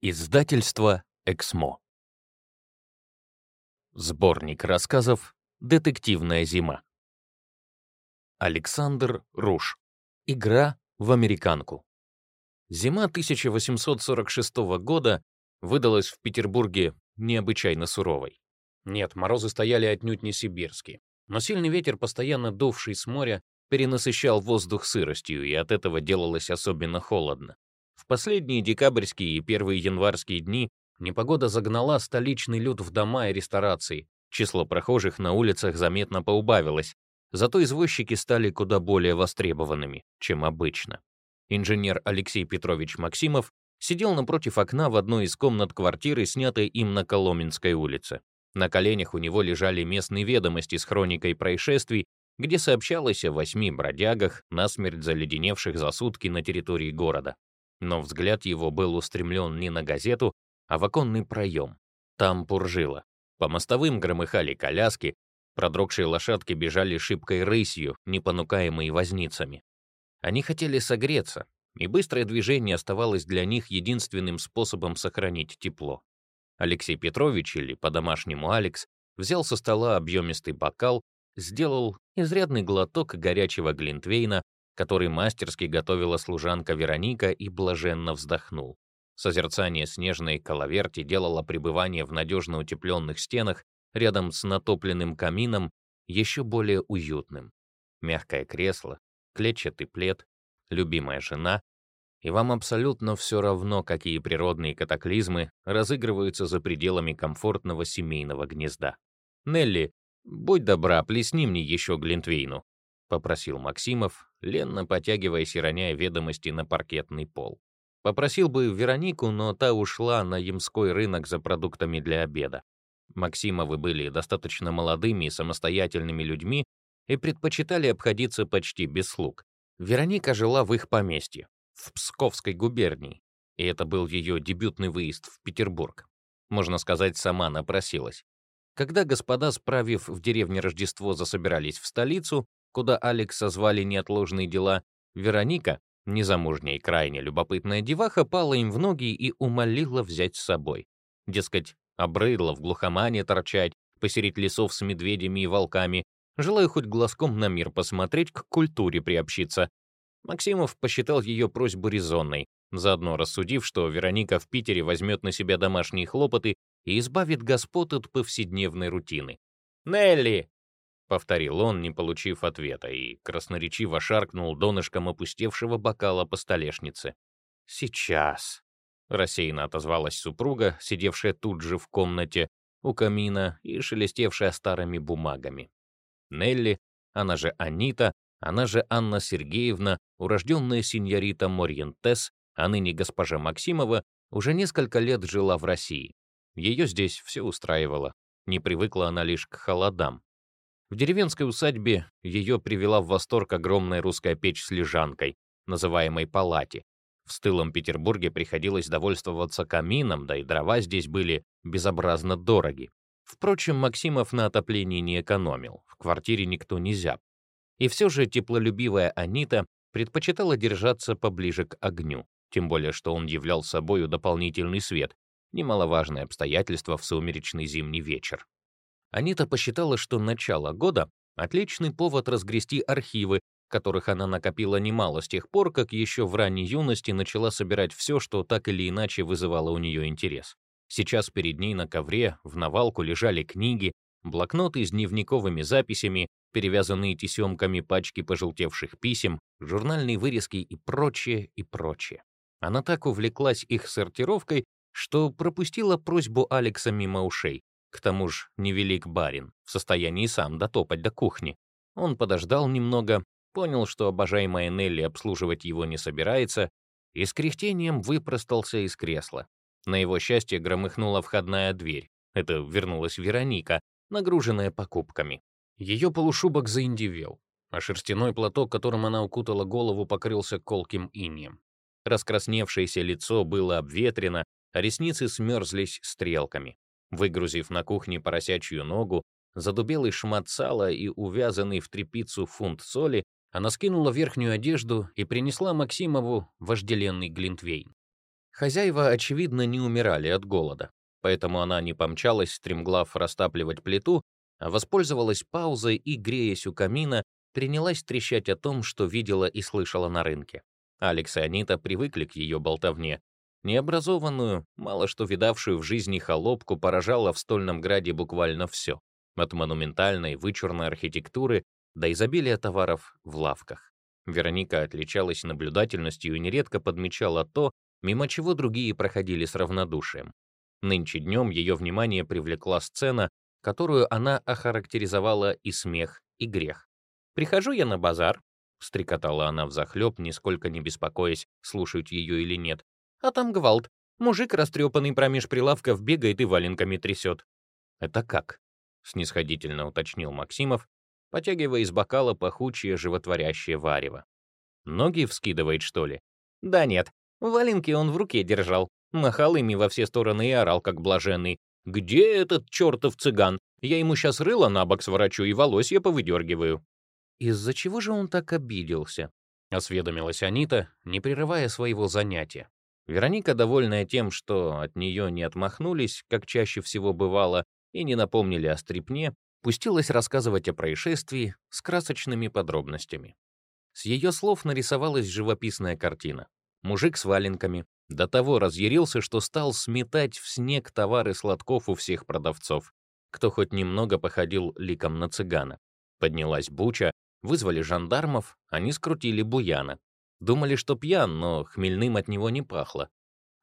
Издательство «Эксмо». Сборник рассказов «Детективная зима». Александр Руш. Игра в американку. Зима 1846 года выдалась в Петербурге необычайно суровой. Нет, морозы стояли отнюдь не сибирские, но сильный ветер, постоянно дувший с моря, перенасыщал воздух сыростью, и от этого делалось особенно холодно. Последние декабрьские и первые январские дни непогода загнала столичный люд в дома и ресторации. Число прохожих на улицах заметно поубавилось, зато извозчики стали куда более востребованными, чем обычно. Инженер Алексей Петрович Максимов сидел напротив окна в одной из комнат квартиры, снятой им на Коломенской улице. На коленях у него лежали местные ведомости с хроникой происшествий, где сообщалось о восьми бродягах, насмерть заледеневших за сутки на территории города но взгляд его был устремлен не на газету, а в оконный проем. Там пуржило. По мостовым громыхали коляски, продрогшие лошадки бежали шибкой рысью, не понукаемые возницами. Они хотели согреться, и быстрое движение оставалось для них единственным способом сохранить тепло. Алексей Петрович, или по-домашнему Алекс, взял со стола объемистый бокал, сделал изрядный глоток горячего глинтвейна, который мастерски готовила служанка Вероника и блаженно вздохнул. Созерцание снежной коловерти делало пребывание в надежно утепленных стенах рядом с натопленным камином еще более уютным. Мягкое кресло, клетчатый плед, любимая жена, и вам абсолютно все равно, какие природные катаклизмы разыгрываются за пределами комфортного семейного гнезда. «Нелли, будь добра, плесни мне еще Глинтвейну», — попросил Максимов, ленно потягиваясь и роняя ведомости на паркетный пол. Попросил бы Веронику, но та ушла на Ямской рынок за продуктами для обеда. Максимовы были достаточно молодыми и самостоятельными людьми и предпочитали обходиться почти без слуг. Вероника жила в их поместье, в Псковской губернии, и это был ее дебютный выезд в Петербург. Можно сказать, сама напросилась. Когда господа, справив в деревне Рождество, засобирались в столицу, куда Алекс созвали неотложные дела, Вероника, незамужняя и крайне любопытная деваха, пала им в ноги и умолила взять с собой. Дескать, обрыдло в глухомане торчать, посередь лесов с медведями и волками, желая хоть глазком на мир посмотреть, к культуре приобщиться. Максимов посчитал ее просьбу резонной, заодно рассудив, что Вероника в Питере возьмет на себя домашние хлопоты и избавит господ от повседневной рутины. «Нелли, — повторил он, не получив ответа, и красноречиво шаркнул донышком опустевшего бокала по столешнице. «Сейчас», — рассеянно отозвалась супруга, сидевшая тут же в комнате у камина и шелестевшая старыми бумагами. Нелли, она же Анита, она же Анна Сергеевна, урожденная сеньорита Морьентес, а ныне госпожа Максимова, уже несколько лет жила в России. Ее здесь все устраивало. Не привыкла она лишь к холодам. В деревенской усадьбе ее привела в восторг огромная русская печь с лежанкой, называемой палати. В стылом Петербурге приходилось довольствоваться камином, да и дрова здесь были безобразно дороги. Впрочем, Максимов на отоплении не экономил, в квартире никто не зяб. И все же теплолюбивая Анита предпочитала держаться поближе к огню, тем более что он являл собою дополнительный свет, немаловажное обстоятельство в сумеречный зимний вечер. Анита посчитала, что начало года — отличный повод разгрести архивы, которых она накопила немало с тех пор, как еще в ранней юности начала собирать все, что так или иначе вызывало у нее интерес. Сейчас перед ней на ковре в навалку лежали книги, блокноты с дневниковыми записями, перевязанные тесемками пачки пожелтевших писем, журнальные вырезки и прочее, и прочее. Она так увлеклась их сортировкой, что пропустила просьбу Алекса мимо ушей, к тому же невелик барин, в состоянии сам дотопать до кухни. Он подождал немного, понял, что обожаемая Нелли обслуживать его не собирается, и с кряхтением выпростался из кресла. На его счастье громыхнула входная дверь. Это вернулась Вероника, нагруженная покупками. Ее полушубок заиндивел, а шерстяной платок, которым она укутала голову, покрылся колким инеем. Раскрасневшееся лицо было обветрено, а ресницы смерзлись стрелками. Выгрузив на кухне поросячью ногу, задубелый шмат сала и увязанный в тряпицу фунт соли, она скинула верхнюю одежду и принесла Максимову вожделенный глинтвейн. Хозяева, очевидно, не умирали от голода, поэтому она не помчалась, стремглав растапливать плиту, а воспользовалась паузой и, греясь у камина, принялась трещать о том, что видела и слышала на рынке. Алекс и Анита привыкли к ее болтовне. Необразованную, мало что видавшую в жизни холопку поражало в Стольном Граде буквально все, от монументальной, вычурной архитектуры до изобилия товаров в лавках. Вероника отличалась наблюдательностью и нередко подмечала то, мимо чего другие проходили с равнодушием. Нынче днем ее внимание привлекла сцена, которую она охарактеризовала и смех, и грех. «Прихожу я на базар», — стрекотала она взахлеб, нисколько не беспокоясь, слушают ее или нет. «А там гвалт. Мужик, растрепанный промеж прилавков, бегает и валенками трясет». «Это как?» — снисходительно уточнил Максимов, потягивая из бокала пахучее животворящее варево. «Ноги вскидывает, что ли?» «Да нет, валенки он в руке держал, махал ими во все стороны и орал, как блаженный. «Где этот чертов цыган? Я ему сейчас рыло на бок сворачу и волосья повыдергиваю». «Из-за чего же он так обиделся?» — осведомилась Анита, не прерывая своего занятия. Вероника, довольная тем, что от нее не отмахнулись, как чаще всего бывало, и не напомнили о стрипне, пустилась рассказывать о происшествии с красочными подробностями. С ее слов нарисовалась живописная картина. Мужик с валенками, до того разъярился, что стал сметать в снег товары сладков у всех продавцов, кто хоть немного походил ликом на цыгана. Поднялась буча, вызвали жандармов, они скрутили Буяна. Думали, что пьян, но хмельным от него не пахло.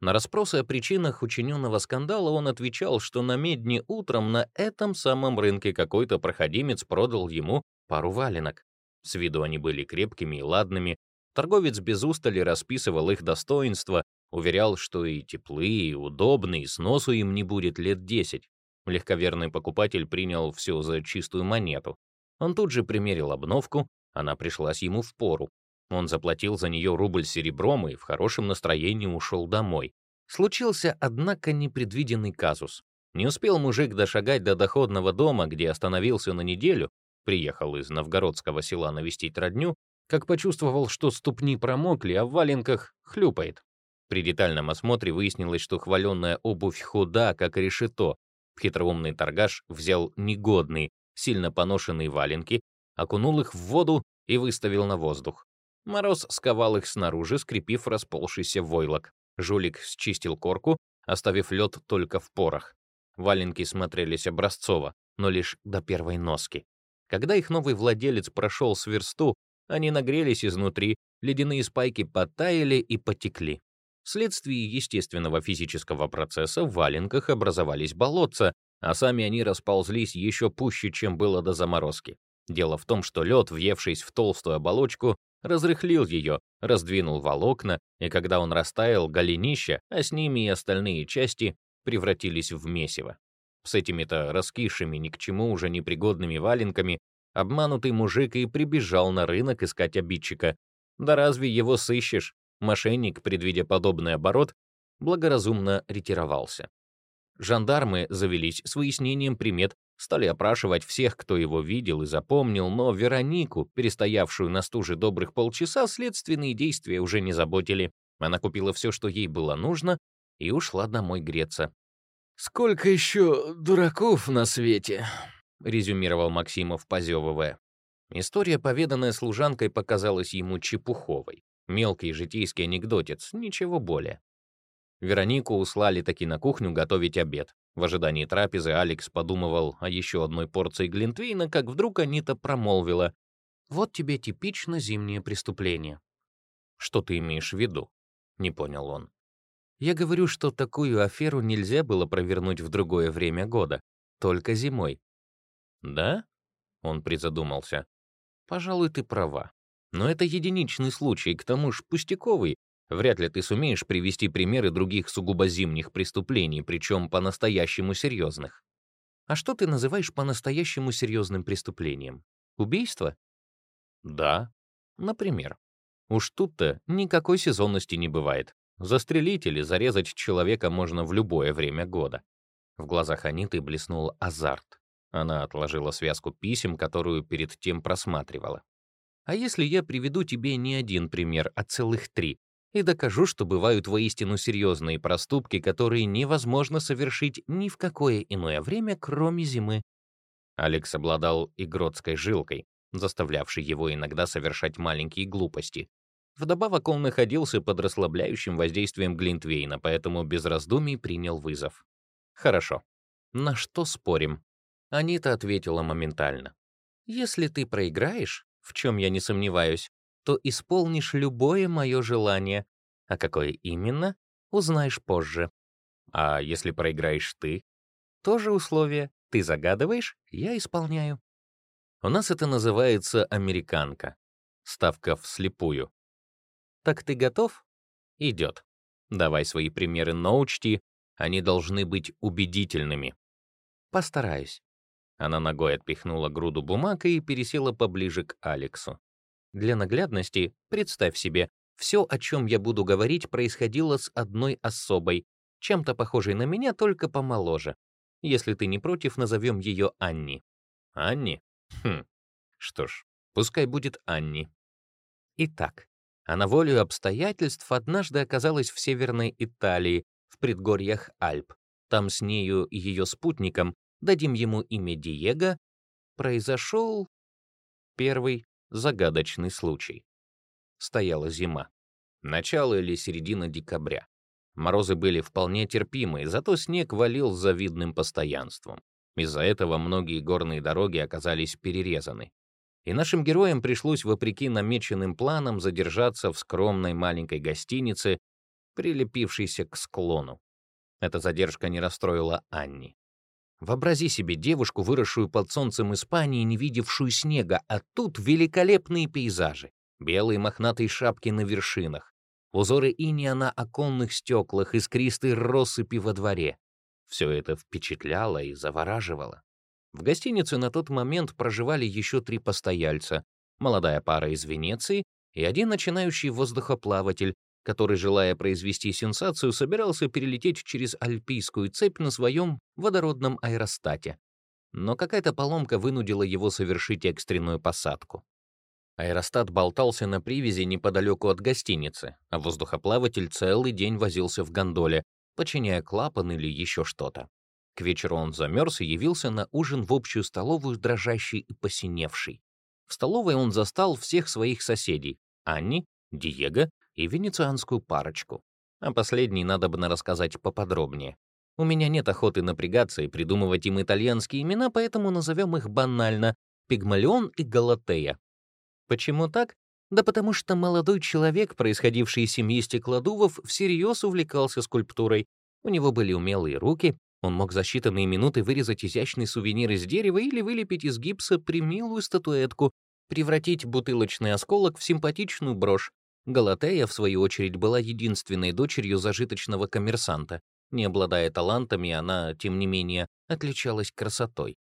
На расспросы о причинах учиненного скандала он отвечал, что на медне утром на этом самом рынке какой-то проходимец продал ему пару валенок. С виду они были крепкими и ладными. Торговец без устали расписывал их достоинства, Уверял, что и теплые, и удобные, и сносу им не будет лет десять. Легковерный покупатель принял все за чистую монету. Он тут же примерил обновку, она пришлась ему в пору. Он заплатил за нее рубль серебром и в хорошем настроении ушел домой. Случился, однако, непредвиденный казус. Не успел мужик дошагать до доходного дома, где остановился на неделю, приехал из новгородского села навестить родню, как почувствовал, что ступни промокли, а в валенках хлюпает. При детальном осмотре выяснилось, что хваленная обувь худа, как решето. Хитроумный торгаш взял негодные, сильно поношенные валенки, окунул их в воду и выставил на воздух. Мороз сковал их снаружи, скрепив расползшийся войлок. Жулик счистил корку, оставив лед только в порах. Валенки смотрелись образцово, но лишь до первой носки. Когда их новый владелец прошел с версту, они нагрелись изнутри, ледяные спайки потаяли и потекли. Вследствие естественного физического процесса в валенках образовались болотца, а сами они расползлись еще пуще, чем было до заморозки. Дело в том, что лед, въевшись в толстую оболочку, разрыхлил ее, раздвинул волокна, и когда он растаял, голенища, а с ними и остальные части, превратились в месиво. С этими-то раскисшими ни к чему уже непригодными валенками обманутый мужик и прибежал на рынок искать обидчика. Да разве его сыщешь? Мошенник, предвидя подобный оборот, благоразумно ретировался. Жандармы завелись с выяснением примет, стали опрашивать всех, кто его видел и запомнил, но Веронику, перестоявшую на стуже добрых полчаса, следственные действия уже не заботили. Она купила все, что ей было нужно, и ушла домой греться. «Сколько еще дураков на свете?» — резюмировал Максимов, позевывая. История, поведанная служанкой, показалась ему чепуховой. Мелкий житейский анекдотец, ничего более. Веронику услали таки на кухню готовить обед. В ожидании трапезы Алекс подумывал о еще одной порции глинтвейна, как вдруг Анита промолвила. «Вот тебе типично зимнее преступление». «Что ты имеешь в виду?» — не понял он. «Я говорю, что такую аферу нельзя было провернуть в другое время года, только зимой». «Да?» — он призадумался. «Пожалуй, ты права. Но это единичный случай, к тому же пустяковый. Вряд ли ты сумеешь привести примеры других сугубо зимних преступлений, причем по-настоящему серьезных. А что ты называешь по-настоящему серьезным преступлением? Убийство? Да, например. Уж тут-то никакой сезонности не бывает. Застрелить или зарезать человека можно в любое время года. В глазах Аниты блеснул азарт. Она отложила связку писем, которую перед тем просматривала. А если я приведу тебе не один пример, а целых три, и докажу, что бывают воистину серьезные проступки, которые невозможно совершить ни в какое иное время, кроме зимы. Алекс обладал игротской жилкой, заставлявшей его иногда совершать маленькие глупости. Вдобавок он находился под расслабляющим воздействием Глинтвейна, поэтому без раздумий принял вызов. «Хорошо. На что спорим?» Анита ответила моментально. «Если ты проиграешь, в чем я не сомневаюсь, то исполнишь любое мое желание, а какое именно, узнаешь позже. А если проиграешь ты? Тоже условие. Ты загадываешь, я исполняю. У нас это называется американка. Ставка вслепую. Так ты готов? Идет. Давай свои примеры, но учти, они должны быть убедительными. Постараюсь. Она ногой отпихнула груду бумаг и пересела поближе к Алексу. Для наглядности представь себе, все, о чем я буду говорить, происходило с одной особой, чем-то похожей на меня, только помоложе. Если ты не против, назовем ее Анни. Анни? Хм. Что ж, пускай будет Анни. Итак, она волею обстоятельств однажды оказалась в Северной Италии, в предгорьях Альп. Там с нею и ее спутником, дадим ему имя Диего, произошел первый загадочный случай. Стояла зима. Начало или середина декабря. Морозы были вполне терпимые, зато снег валил с завидным постоянством. Из-за этого многие горные дороги оказались перерезаны. И нашим героям пришлось, вопреки намеченным планам, задержаться в скромной маленькой гостинице, прилепившейся к склону. Эта задержка не расстроила Анни. Вообрази себе девушку, выросшую под солнцем Испании, не видевшую снега, а тут великолепные пейзажи, белые мохнатые шапки на вершинах, узоры иния на оконных стеклах, искристые россыпи во дворе. Все это впечатляло и завораживало. В гостинице на тот момент проживали еще три постояльца, молодая пара из Венеции и один начинающий воздухоплаватель, который, желая произвести сенсацию, собирался перелететь через Альпийскую цепь на своем водородном аэростате. Но какая-то поломка вынудила его совершить экстренную посадку. Аэростат болтался на привязи неподалеку от гостиницы, а воздухоплаватель целый день возился в гондоле, починяя клапан или еще что-то. К вечеру он замерз и явился на ужин в общую столовую дрожащий и посиневший. В столовой он застал всех своих соседей — Анни, Диего и венецианскую парочку. О последней надо бы рассказать поподробнее. У меня нет охоты напрягаться и придумывать им итальянские имена, поэтому назовем их банально Пигмалион и Галатея. Почему так? Да потому что молодой человек, происходивший из семьи стеклодувов, всерьез увлекался скульптурой. У него были умелые руки, он мог за считанные минуты вырезать изящный сувенир из дерева или вылепить из гипса примилую статуэтку, превратить бутылочный осколок в симпатичную брошь, Галатея, в свою очередь, была единственной дочерью зажиточного коммерсанта. Не обладая талантами, она, тем не менее, отличалась красотой.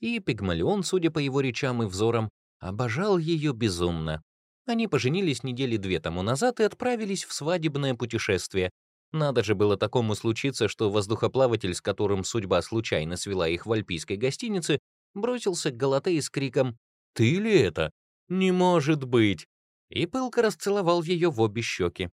И Пигмалион, судя по его речам и взорам, обожал ее безумно. Они поженились недели две тому назад и отправились в свадебное путешествие. Надо же было такому случиться, что воздухоплаватель, с которым судьба случайно свела их в альпийской гостинице, бросился к Галатее с криком «Ты ли это? Не может быть! И пылко расцеловал ее в обе щеки.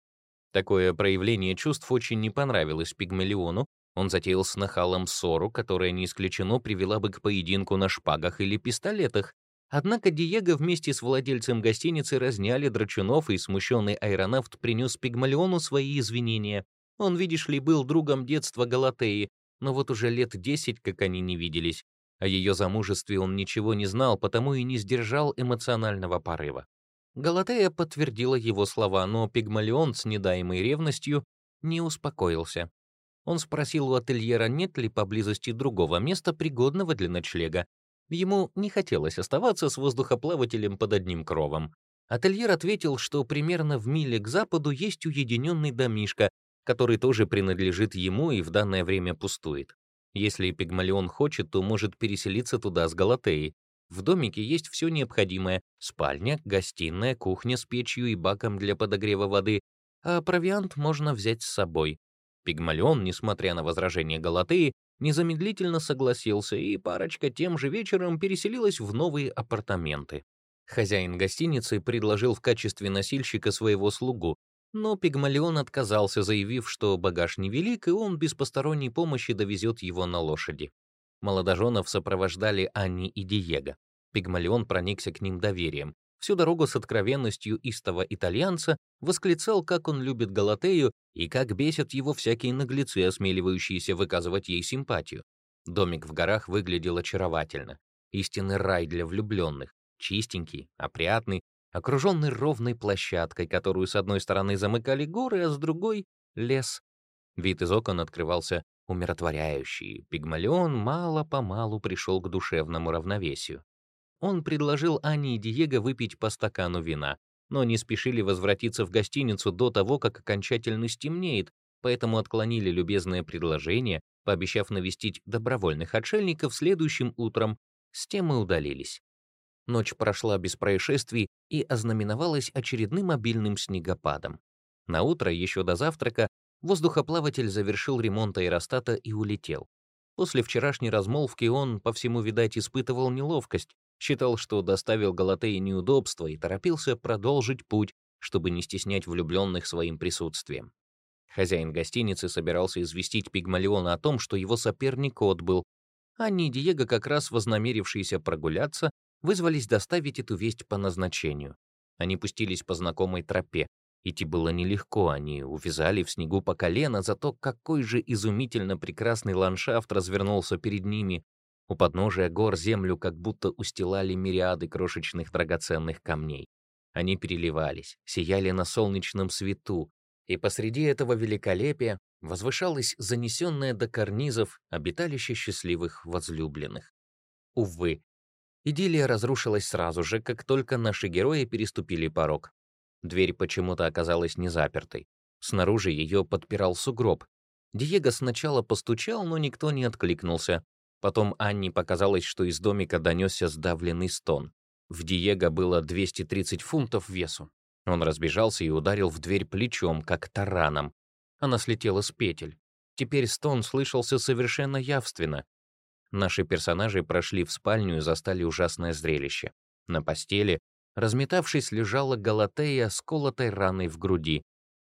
Такое проявление чувств очень не понравилось Пигмалиону. Он затеял с нахалом ссору, которая не исключено привела бы к поединку на шпагах или пистолетах. Однако Диего вместе с владельцем гостиницы разняли драчунов, и смущенный аэронавт принес Пигмалиону свои извинения. Он, видишь ли, был другом детства Галатеи, но вот уже лет десять, как они не виделись. О ее замужестве он ничего не знал, потому и не сдержал эмоционального порыва. Галатея подтвердила его слова, но Пигмалион с недаемой ревностью не успокоился. Он спросил у ательера, нет ли поблизости другого места, пригодного для ночлега. Ему не хотелось оставаться с воздухоплавателем под одним кровом. Ательер ответил, что примерно в миле к западу есть уединенный домишко, который тоже принадлежит ему и в данное время пустует. Если Пигмалион хочет, то может переселиться туда с Галатеей. В домике есть все необходимое — спальня, гостиная, кухня с печью и баком для подогрева воды, а провиант можно взять с собой. Пигмалион, несмотря на возражение Галатеи, незамедлительно согласился, и парочка тем же вечером переселилась в новые апартаменты. Хозяин гостиницы предложил в качестве носильщика своего слугу. Но Пигмалион отказался, заявив, что багаж невелик, и он без посторонней помощи довезет его на лошади. Молодоженов сопровождали Анни и Диего. Пигмалион проникся к ним доверием. Всю дорогу с откровенностью истого итальянца восклицал, как он любит Галатею и как бесят его всякие наглецы, осмеливающиеся выказывать ей симпатию. Домик в горах выглядел очаровательно. Истинный рай для влюбленных. Чистенький, опрятный, окруженный ровной площадкой, которую с одной стороны замыкали горы, а с другой — лес. Вид из окон открывался умиротворяющий. Пигмалион мало-помалу пришел к душевному равновесию. Он предложил Анне и Диего выпить по стакану вина, но не спешили возвратиться в гостиницу до того, как окончательно стемнеет, поэтому отклонили любезное предложение, пообещав навестить добровольных отшельников следующим утром, с тем и удалились. Ночь прошла без происшествий и ознаменовалась очередным обильным снегопадом. На утро, еще до завтрака, воздухоплаватель завершил ремонт аэростата и улетел. После вчерашней размолвки он, по всему, видать, испытывал неловкость, считал, что доставил Галатее неудобства и торопился продолжить путь, чтобы не стеснять влюбленных своим присутствием. Хозяин гостиницы собирался известить Пигмалиона о том, что его соперник отбыл. Анни и Диего, как раз вознамерившиеся прогуляться, вызвались доставить эту весть по назначению. Они пустились по знакомой тропе. Идти было нелегко, они увязали в снегу по колено, зато какой же изумительно прекрасный ландшафт развернулся перед ними. У подножия гор землю как будто устилали мириады крошечных драгоценных камней. Они переливались, сияли на солнечном свету, и посреди этого великолепия возвышалось занесенное до карнизов обиталище счастливых возлюбленных. Увы, Идиллия разрушилась сразу же, как только наши герои переступили порог. Дверь почему-то оказалась не запертой. Снаружи ее подпирал сугроб. Диего сначала постучал, но никто не откликнулся. Потом Анне показалось, что из домика донесся сдавленный стон. В Диего было 230 фунтов весу. Он разбежался и ударил в дверь плечом, как тараном. Она слетела с петель. Теперь стон слышался совершенно явственно. Наши персонажи прошли в спальню и застали ужасное зрелище. На постели, разметавшись, лежала Галатея с колотой раной в груди.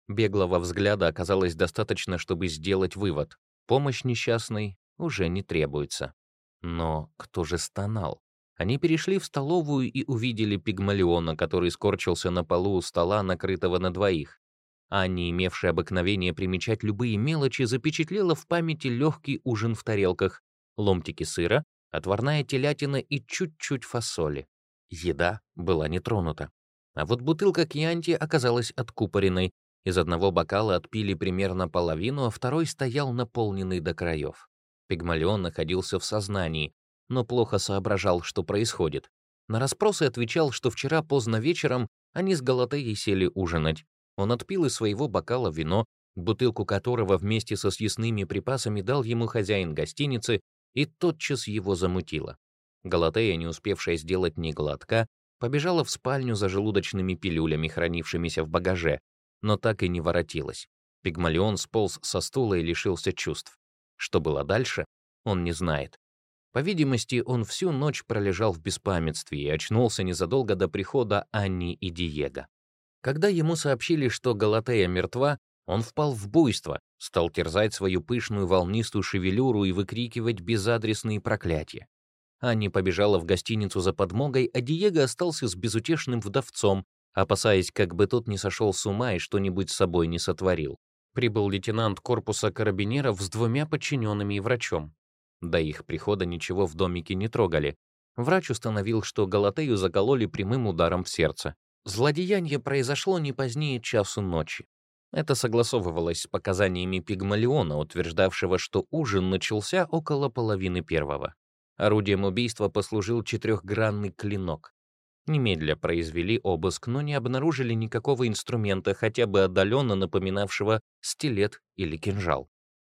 Беглого взгляда оказалось достаточно, чтобы сделать вывод. Помощь несчастной уже не требуется. Но кто же стонал? Они перешли в столовую и увидели пигмалиона, который скорчился на полу у стола, накрытого на двоих. Анни, имевшая обыкновение примечать любые мелочи, запечатлела в памяти легкий ужин в тарелках, ломтики сыра, отварная телятина и чуть-чуть фасоли. Еда была не тронута. А вот бутылка кьянти оказалась откупоренной. Из одного бокала отпили примерно половину, а второй стоял наполненный до краев. Пигмалион находился в сознании, но плохо соображал, что происходит. На расспросы отвечал, что вчера поздно вечером они с Галатеей сели ужинать. Он отпил из своего бокала вино, бутылку которого вместе со съестными припасами дал ему хозяин гостиницы и тотчас его замутило. Галатея, не успевшая сделать ни глотка, побежала в спальню за желудочными пилюлями, хранившимися в багаже, но так и не воротилась. Пигмалион сполз со стула и лишился чувств. Что было дальше, он не знает. По видимости, он всю ночь пролежал в беспамятстве и очнулся незадолго до прихода Анни и Диего. Когда ему сообщили, что Галатея мертва, он впал в буйство, стал терзать свою пышную волнистую шевелюру и выкрикивать безадресные проклятия. Анни побежала в гостиницу за подмогой, а Диего остался с безутешным вдовцом, опасаясь, как бы тот не сошел с ума и что-нибудь с собой не сотворил. Прибыл лейтенант корпуса карабинеров с двумя подчиненными и врачом. До их прихода ничего в домике не трогали. Врач установил, что Галатею закололи прямым ударом в сердце. Злодеяние произошло не позднее часу ночи. Это согласовывалось с показаниями Пигмалиона, утверждавшего, что ужин начался около половины первого. Орудием убийства послужил четырехгранный клинок. Немедля произвели обыск, но не обнаружили никакого инструмента, хотя бы отдаленно напоминавшего стилет или кинжал.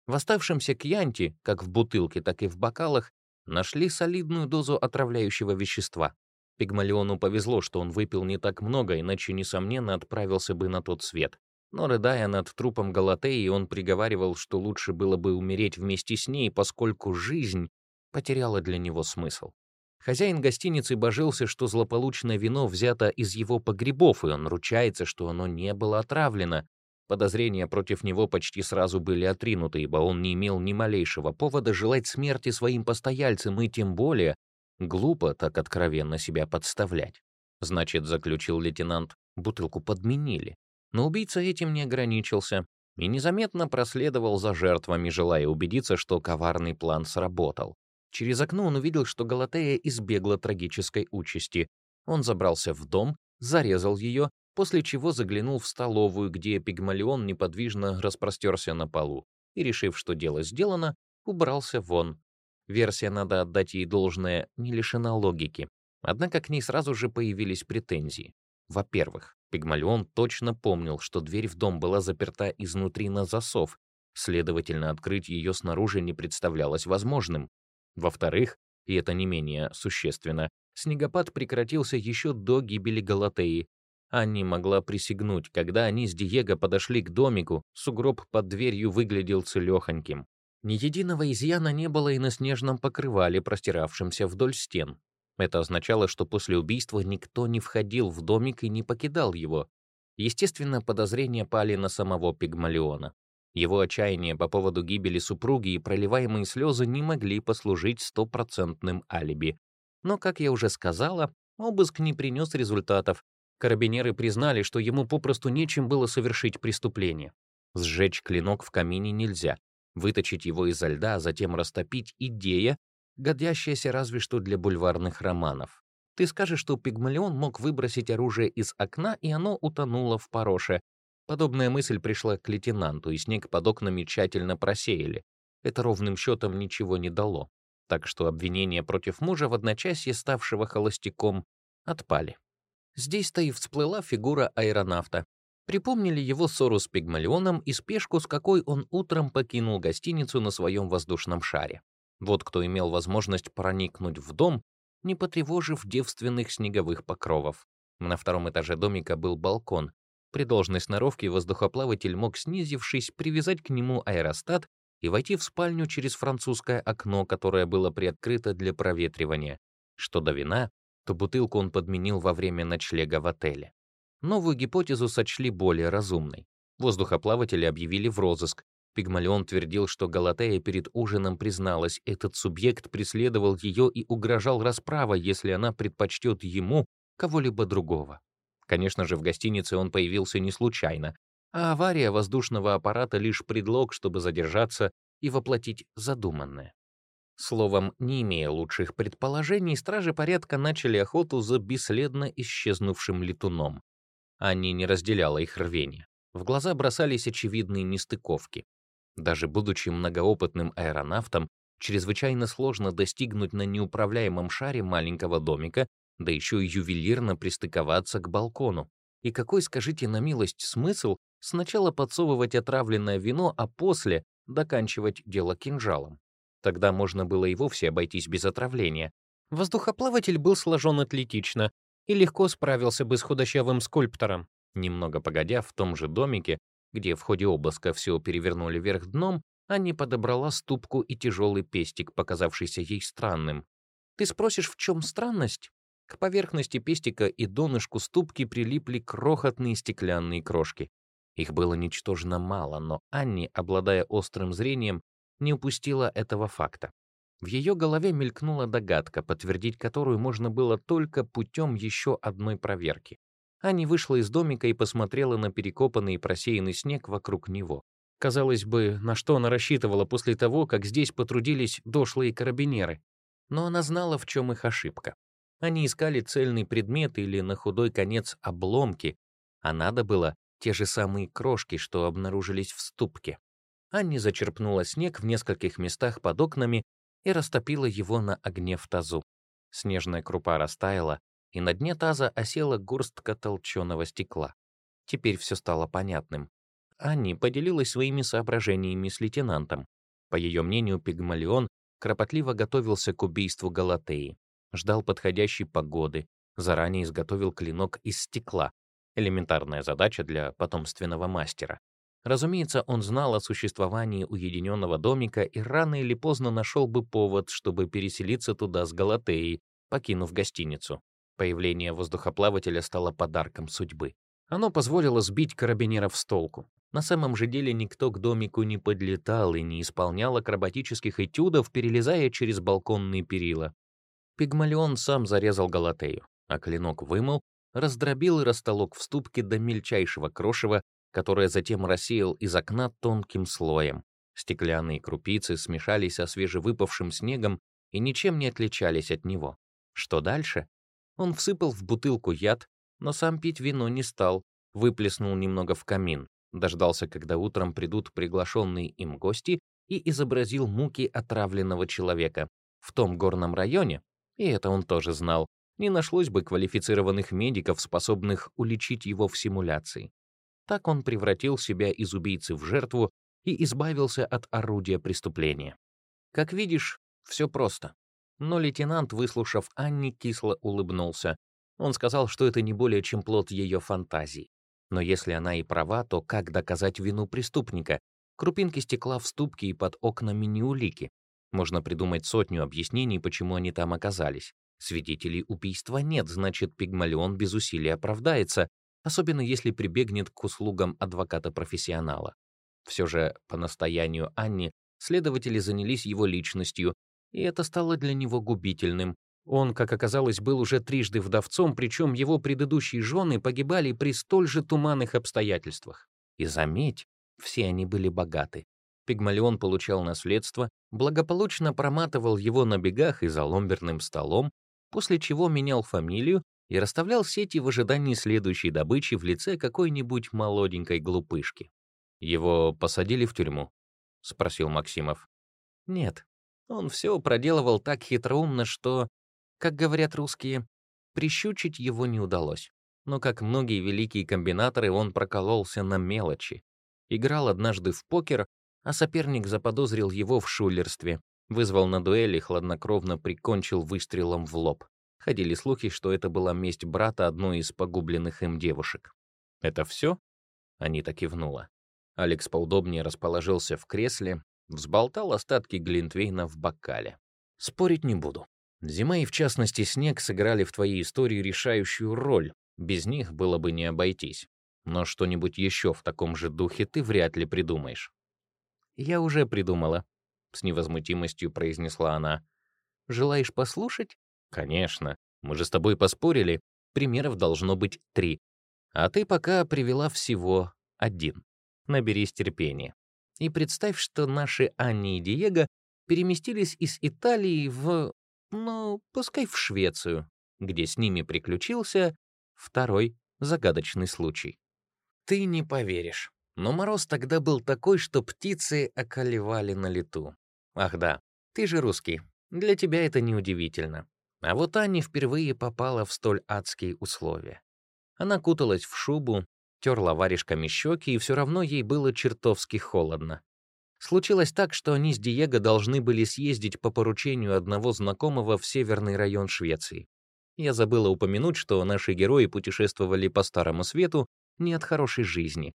В оставшемся кьянте, как в бутылке, так и в бокалах, нашли солидную дозу отравляющего вещества. Пигмалиону повезло, что он выпил не так много, иначе, несомненно, отправился бы на тот свет. Но, рыдая над трупом Галатеи, он приговаривал, что лучше было бы умереть вместе с ней, поскольку жизнь потеряла для него смысл. Хозяин гостиницы божился, что злополучное вино взято из его погребов, и он ручается, что оно не было отравлено. Подозрения против него почти сразу были отринуты, ибо он не имел ни малейшего повода желать смерти своим постояльцам и тем более глупо так откровенно себя подставлять. Значит, заключил лейтенант, бутылку подменили. Но убийца этим не ограничился и незаметно проследовал за жертвами, желая убедиться, что коварный план сработал. Через окно он увидел, что Галатея избегла трагической участи. Он забрался в дом, зарезал ее, после чего заглянул в столовую, где Пигмалион неподвижно распростерся на полу, и, решив, что дело сделано, убрался вон. Версия, надо отдать ей должное, не лишена логики. Однако к ней сразу же появились претензии. Во-первых, Пигмалион точно помнил, что дверь в дом была заперта изнутри на засов, следовательно, открыть ее снаружи не представлялось возможным. Во-вторых, и это не менее существенно, снегопад прекратился еще до гибели Галатеи. Анни могла присягнуть, когда они с Диего подошли к домику, сугроб под дверью выглядел целехоньким. Ни единого изъяна не было и на снежном покрывале, простиравшемся вдоль стен. Это означало, что после убийства никто не входил в домик и не покидал его. Естественно, подозрения пали на самого Пигмалиона. Его отчаяние по поводу гибели супруги и проливаемые слезы не могли послужить стопроцентным алиби. Но, как я уже сказала, обыск не принес результатов. Карабинеры признали, что ему попросту нечем было совершить преступление. Сжечь клинок в камине нельзя. Выточить его изо льда, а затем растопить — идея, годящаяся разве что для бульварных романов. Ты скажешь, что Пигмалион мог выбросить оружие из окна, и оно утонуло в пороше. Подобная мысль пришла к лейтенанту, и снег под окнами тщательно просеяли. Это ровным счетом ничего не дало. Так что обвинения против мужа в одночасье ставшего холостяком отпали. Здесь-то и всплыла фигура аэронавта. Припомнили его ссору с Пигмалионом и спешку, с какой он утром покинул гостиницу на своем воздушном шаре. Вот кто имел возможность проникнуть в дом, не потревожив девственных снеговых покровов. На втором этаже домика был балкон. При должной сноровке воздухоплаватель мог, снизившись, привязать к нему аэростат и войти в спальню через французское окно, которое было приоткрыто для проветривания. Что до вина, то бутылку он подменил во время ночлега в отеле. Новую гипотезу сочли более разумной. Воздухоплаватели объявили в розыск, Пигмалион твердил, что Галатея перед ужином призналась, этот субъект преследовал ее и угрожал расправой, если она предпочтет ему кого-либо другого. Конечно же, в гостинице он появился не случайно, а авария воздушного аппарата — лишь предлог, чтобы задержаться и воплотить задуманное. Словом, не имея лучших предположений, стражи порядка начали охоту за бесследно исчезнувшим летуном. Анни не разделяла их рвения. В глаза бросались очевидные нестыковки. Даже будучи многоопытным аэронавтом, чрезвычайно сложно достигнуть на неуправляемом шаре маленького домика, да еще и ювелирно пристыковаться к балкону. И какой, скажите на милость, смысл сначала подсовывать отравленное вино, а после доканчивать дело кинжалом? Тогда можно было и вовсе обойтись без отравления. Воздухоплаватель был сложен атлетично и легко справился бы с худощавым скульптором. Немного погодя, в том же домике где в ходе обыска все перевернули вверх дном, Анни подобрала ступку и тяжелый пестик, показавшийся ей странным. Ты спросишь, в чем странность? К поверхности пестика и донышку ступки прилипли крохотные стеклянные крошки. Их было ничтожно мало, но Анни, обладая острым зрением, не упустила этого факта. В ее голове мелькнула догадка, подтвердить которую можно было только путем еще одной проверки. Ани вышла из домика и посмотрела на перекопанный и просеянный снег вокруг него. Казалось бы, на что она рассчитывала после того, как здесь потрудились дошлые карабинеры. Но она знала, в чем их ошибка. Они искали цельный предмет или, на худой конец, обломки, а надо было те же самые крошки, что обнаружились в ступке. Анни зачерпнула снег в нескольких местах под окнами и растопила его на огне в тазу. Снежная крупа растаяла, и на дне таза осела горстка толченого стекла. Теперь все стало понятным. Анни поделилась своими соображениями с лейтенантом. По ее мнению, Пигмалион кропотливо готовился к убийству Галатеи, ждал подходящей погоды, заранее изготовил клинок из стекла, элементарная задача для потомственного мастера. Разумеется, он знал о существовании уединенного домика и рано или поздно нашел бы повод, чтобы переселиться туда с Галатеей, покинув гостиницу. Появление воздухоплавателя стало подарком судьбы. Оно позволило сбить карабинеров с толку. На самом же деле никто к домику не подлетал и не исполнял акробатических этюдов, перелезая через балконные перила. Пигмалион сам зарезал Галатею, а клинок вымыл, раздробил и растолок в ступке до мельчайшего крошева, которое затем рассеял из окна тонким слоем. Стеклянные крупицы смешались со свежевыпавшим снегом и ничем не отличались от него. Что дальше? Он всыпал в бутылку яд, но сам пить вино не стал, выплеснул немного в камин, дождался, когда утром придут приглашенные им гости, и изобразил муки отравленного человека. В том горном районе, и это он тоже знал, не нашлось бы квалифицированных медиков, способных уличить его в симуляции. Так он превратил себя из убийцы в жертву и избавился от орудия преступления. Как видишь, все просто. Но лейтенант, выслушав Анни, кисло улыбнулся. Он сказал, что это не более чем плод ее фантазий. Но если она и права, то как доказать вину преступника? Крупинки стекла в ступке и под окнами не улики. Можно придумать сотню объяснений, почему они там оказались. Свидетелей убийства нет, значит, Пигмалион без усилий оправдается, особенно если прибегнет к услугам адвоката-профессионала. Все же, по настоянию Анни, следователи занялись его личностью, и это стало для него губительным. Он, как оказалось, был уже трижды вдовцом, причем его предыдущие жены погибали при столь же туманных обстоятельствах. И заметь, все они были богаты. Пигмалион получал наследство, благополучно проматывал его на бегах и за ломберным столом, после чего менял фамилию и расставлял сети в ожидании следующей добычи в лице какой-нибудь молоденькой глупышки. «Его посадили в тюрьму?» — спросил Максимов. «Нет, он все проделывал так хитроумно, что, как говорят русские, прищучить его не удалось. Но, как многие великие комбинаторы, он прокололся на мелочи. Играл однажды в покер, а соперник заподозрил его в шулерстве, вызвал на дуэль и хладнокровно прикончил выстрелом в лоб. Ходили слухи, что это была месть брата одной из погубленных им девушек. «Это все?» Анита кивнула. Алекс поудобнее расположился в кресле, взболтал остатки Глинтвейна в бокале. «Спорить не буду. Зима и, в частности, снег сыграли в твоей истории решающую роль. Без них было бы не обойтись. Но что-нибудь еще в таком же духе ты вряд ли придумаешь». «Я уже придумала», — с невозмутимостью произнесла она. «Желаешь послушать?» «Конечно. Мы же с тобой поспорили. Примеров должно быть три. А ты пока привела всего один. Наберись терпения. И представь, что наши Анни и Диего переместились из Италии в, ну, пускай в Швецию, где с ними приключился второй загадочный случай. Ты не поверишь, но мороз тогда был такой, что птицы околевали на лету. Ах да, ты же русский, для тебя это неудивительно. А вот Аня впервые попала в столь адские условия. Она куталась в шубу, терла варежками щеки, и все равно ей было чертовски холодно. Случилось так, что они с Диего должны были съездить по поручению одного знакомого в северный район Швеции. Я забыла упомянуть, что наши герои путешествовали по Старому Свету не от хорошей жизни.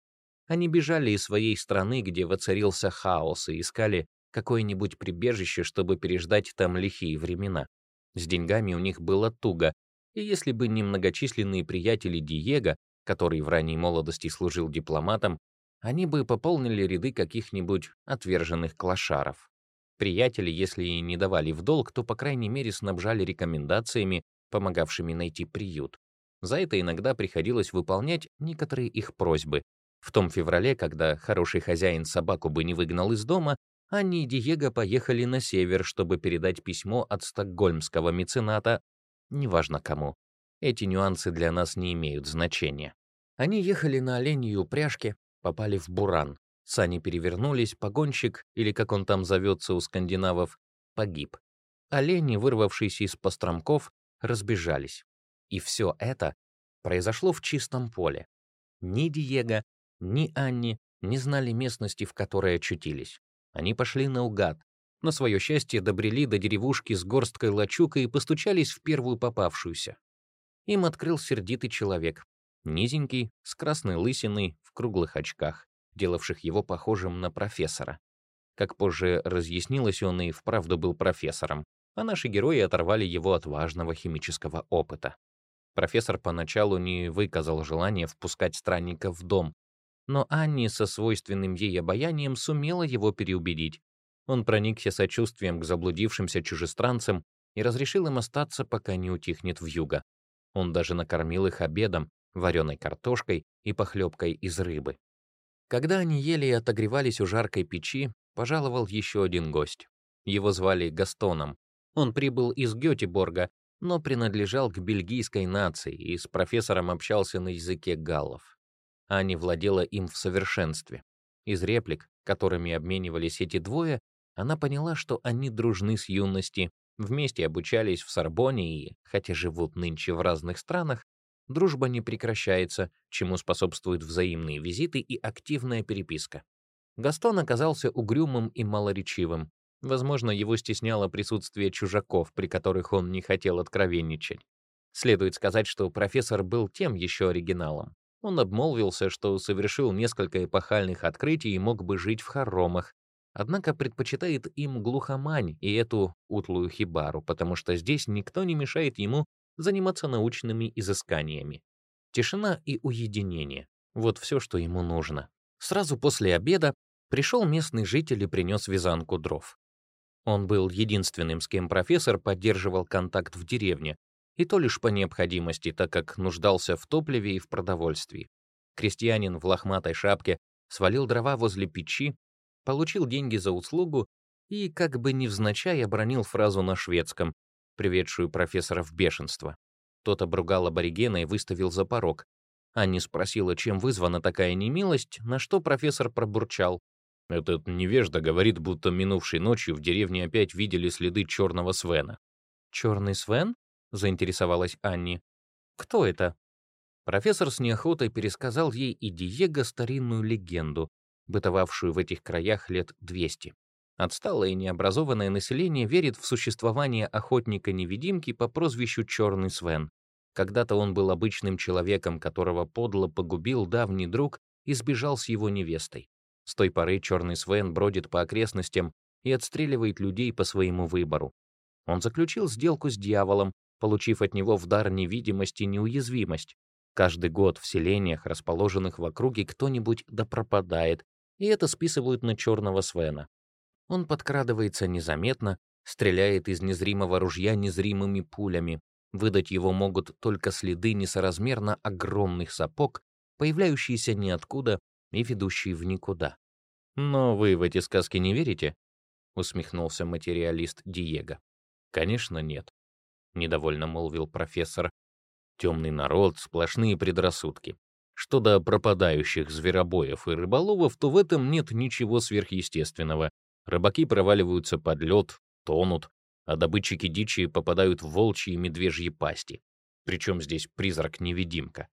Они бежали из своей страны, где воцарился хаос, и искали какое-нибудь прибежище, чтобы переждать там лихие времена. С деньгами у них было туго, и если бы не многочисленные приятели Диего, который в ранней молодости служил дипломатом, они бы пополнили ряды каких-нибудь отверженных клошаров. Приятели, если и не давали в долг, то, по крайней мере, снабжали рекомендациями, помогавшими найти приют. За это иногда приходилось выполнять некоторые их просьбы. В том феврале, когда хороший хозяин собаку бы не выгнал из дома, Анни и Диего поехали на север, чтобы передать письмо от стокгольмского мецената, неважно кому. Эти нюансы для нас не имеют значения. Они ехали на оленьей упряжке, попали в буран. Сани перевернулись, погонщик, или как он там зовется у скандинавов, погиб. Олени, вырвавшиеся из постромков, разбежались. И все это произошло в чистом поле. Ни Диего, ни Анни не знали местности, в которой очутились. Они пошли наугад. На свое счастье добрели до деревушки с горсткой лачука и постучались в первую попавшуюся. Им открыл сердитый человек. Низенький, с красной лысиной, в круглых очках, делавших его похожим на профессора. Как позже разъяснилось, он и вправду был профессором, а наши герои оторвали его от важного химического опыта. Профессор поначалу не выказал желания впускать странника в дом, но Анни со свойственным ей обаянием сумела его переубедить. Он проникся сочувствием к заблудившимся чужестранцам и разрешил им остаться, пока не утихнет вьюга. Он даже накормил их обедом, вареной картошкой и похлебкой из рыбы. Когда они ели и отогревались у жаркой печи, пожаловал еще один гость. Его звали Гастоном. Он прибыл из Гетеборга, но принадлежал к бельгийской нации и с профессором общался на языке галлов. Ани владела им в совершенстве. Из реплик, которыми обменивались эти двое, она поняла, что они дружны с юности, вместе обучались в Сорбоне и, хотя живут нынче в разных странах, дружба не прекращается, чему способствуют взаимные визиты и активная переписка. Гастон оказался угрюмым и малоречивым. Возможно, его стесняло присутствие чужаков, при которых он не хотел откровенничать. Следует сказать, что профессор был тем еще оригиналом. Он обмолвился, что совершил несколько эпохальных открытий и мог бы жить в хоромах, однако предпочитает им глухомань и эту утлую хибару, потому что здесь никто не мешает ему заниматься научными изысканиями. Тишина и уединение — вот все, что ему нужно. Сразу после обеда пришел местный житель и принес вязанку дров. Он был единственным, с кем профессор поддерживал контакт в деревне, и то лишь по необходимости, так как нуждался в топливе и в продовольствии. Крестьянин в лохматой шапке свалил дрова возле печи, получил деньги за услугу и, как бы невзначай, обронил фразу на шведском, приведшую профессора в бешенство. Тот обругал аборигена и выставил за порог. Анни спросила, чем вызвана такая немилость, на что профессор пробурчал. Этот невежда говорит, будто минувшей ночью в деревне опять видели следы черного Свена. «Черный Свен?» — заинтересовалась Анни. «Кто это?» Профессор с неохотой пересказал ей и Диего старинную легенду, бытовавшую в этих краях лет 200. Отсталое и необразованное население верит в существование охотника-невидимки по прозвищу Черный Свен. Когда-то он был обычным человеком, которого подло погубил давний друг и сбежал с его невестой. С той поры Черный Свен бродит по окрестностям и отстреливает людей по своему выбору. Он заключил сделку с дьяволом, получив от него в дар невидимость и неуязвимость. Каждый год в селениях, расположенных в округе, кто-нибудь да пропадает, и это списывают на Черного Свена. Он подкрадывается незаметно, стреляет из незримого ружья незримыми пулями. Выдать его могут только следы несоразмерно огромных сапог, появляющиеся ниоткуда и ведущие в никуда. «Но вы в эти сказки не верите?» — усмехнулся материалист Диего. «Конечно, нет», — недовольно молвил профессор. «Темный народ, сплошные предрассудки. Что до пропадающих зверобоев и рыболовов, то в этом нет ничего сверхъестественного. Рыбаки проваливаются под лед, тонут, а добытчики дичи попадают в волчьи и медвежьи пасти. Причем здесь призрак-невидимка.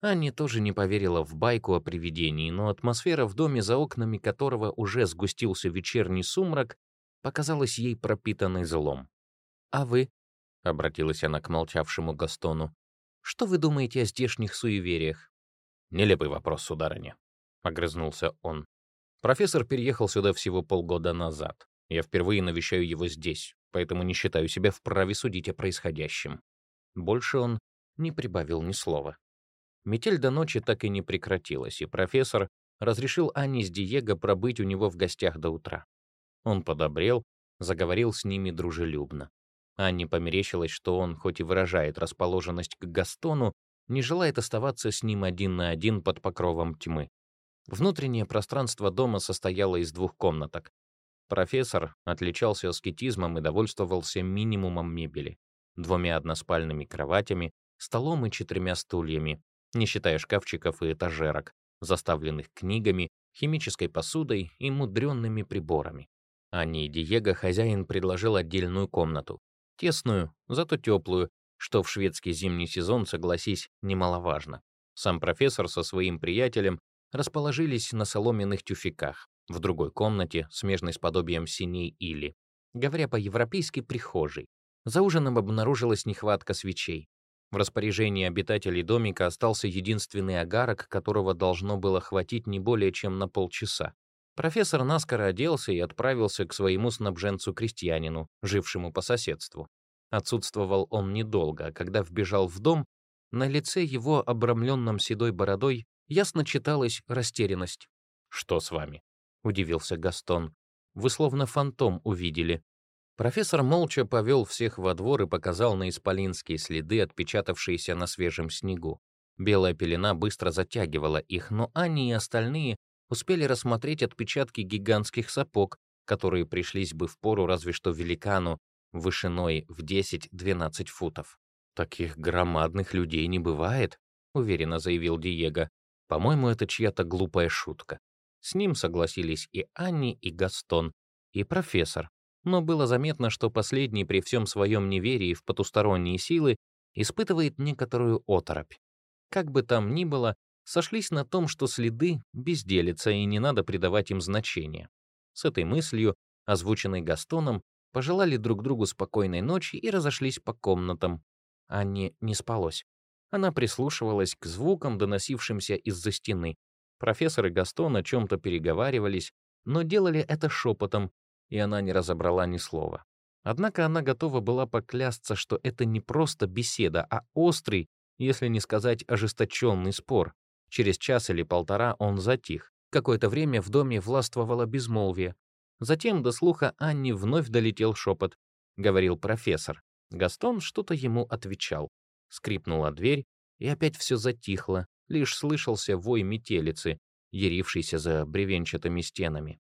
Анни тоже не поверила в байку о привидении, но атмосфера в доме, за окнами которого уже сгустился вечерний сумрак, показалась ей пропитанной злом. «А вы?» — обратилась она к молчавшему Гастону. «Что вы думаете о здешних суевериях?» «Нелепый вопрос, сударыня», — огрызнулся он. Профессор переехал сюда всего полгода назад. Я впервые навещаю его здесь, поэтому не считаю себя вправе судить о происходящем. Больше он не прибавил ни слова. Метель до ночи так и не прекратилась, и профессор разрешил Анне с Диего пробыть у него в гостях до утра. Он подобрел, заговорил с ними дружелюбно. Анне померещилось, что он, хоть и выражает расположенность к Гастону, не желает оставаться с ним один на один под покровом тьмы. Внутреннее пространство дома состояло из двух комнаток. Профессор отличался аскетизмом и довольствовался минимумом мебели, двумя односпальными кроватями, столом и четырьмя стульями, не считая шкафчиков и этажерок, заставленных книгами, химической посудой и мудренными приборами. Анне и Диего хозяин предложил отдельную комнату, тесную, зато теплую, что в шведский зимний сезон, согласись, немаловажно. Сам профессор со своим приятелем расположились на соломенных тюфяках в другой комнате, смежной с подобием синей или, говоря по-европейски, прихожей. За ужином обнаружилась нехватка свечей. В распоряжении обитателей домика остался единственный агарок, которого должно было хватить не более чем на полчаса. Профессор наскоро оделся и отправился к своему снабженцу-крестьянину, жившему по соседству. Отсутствовал он недолго, а когда вбежал в дом, на лице его, обрамленном седой бородой, ясно читалась растерянность. «Что с вами?» — удивился Гастон. «Вы словно фантом увидели». Профессор молча повел всех во двор и показал на исполинские следы, отпечатавшиеся на свежем снегу. Белая пелена быстро затягивала их, но Анни и остальные успели рассмотреть отпечатки гигантских сапог, которые пришлись бы в пору разве что великану вышиной в 10-12 футов. «Таких громадных людей не бывает», — уверенно заявил Диего. «По-моему, это чья-то глупая шутка». С ним согласились и Анни, и Гастон, и профессор. Но было заметно, что последний при всем своем неверии в потусторонние силы испытывает некоторую оторопь. Как бы там ни было, сошлись на том, что следы безделятся и не надо придавать им значения. С этой мыслью, озвученной Gastoном, пожелали друг другу спокойной ночи и разошлись по комнатам. Анне не спалось. Она прислушивалась к звукам, доносившимся из-за стены. Профессор и Гастон о чем-то переговаривались, но делали это шепотом, и она не разобрала ни слова. Однако она готова была поклясться, что это не просто беседа, а острый если не сказать ожесточенный спор. Через час или полтора он затих. Какое-то время в доме властвовало безмолвие. Затем до слуха Анни вновь долетел шепот. Говорил профессор. Гастон что-то ему отвечал. Скрипнула дверь, и опять все затихло. Лишь слышался вой метелицы, ярившийся за бревенчатыми стенами.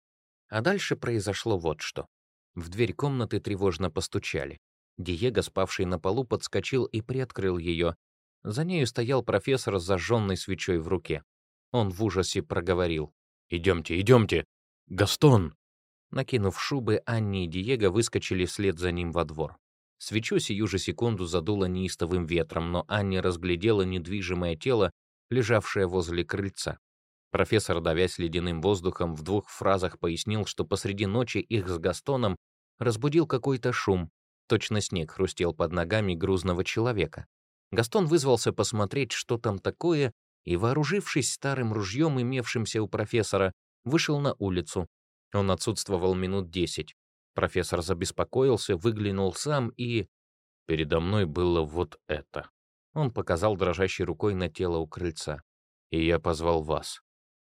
А дальше произошло вот что. В дверь комнаты тревожно постучали. Диего, спавший на полу, подскочил и приоткрыл ее, за нею стоял профессор с зажженной свечой в руке. Он в ужасе проговорил. «Идемте, идемте! Гастон!» Накинув шубы, Анни и Диего выскочили вслед за ним во двор. Свечу сию же секунду задуло неистовым ветром, но Анни разглядела недвижимое тело, лежавшее возле крыльца. Профессор, давясь ледяным воздухом, в двух фразах пояснил, что посреди ночи их с Gastoном разбудил какой-то шум. Точно снег хрустел под ногами грузного человека. Гастон вызвался посмотреть, что там такое, и, вооружившись старым ружьем, имевшимся у профессора, вышел на улицу. Он отсутствовал минут десять. Профессор забеспокоился, выглянул сам и... Передо мной было вот это. Он показал дрожащей рукой на тело у крыльца. И я позвал вас.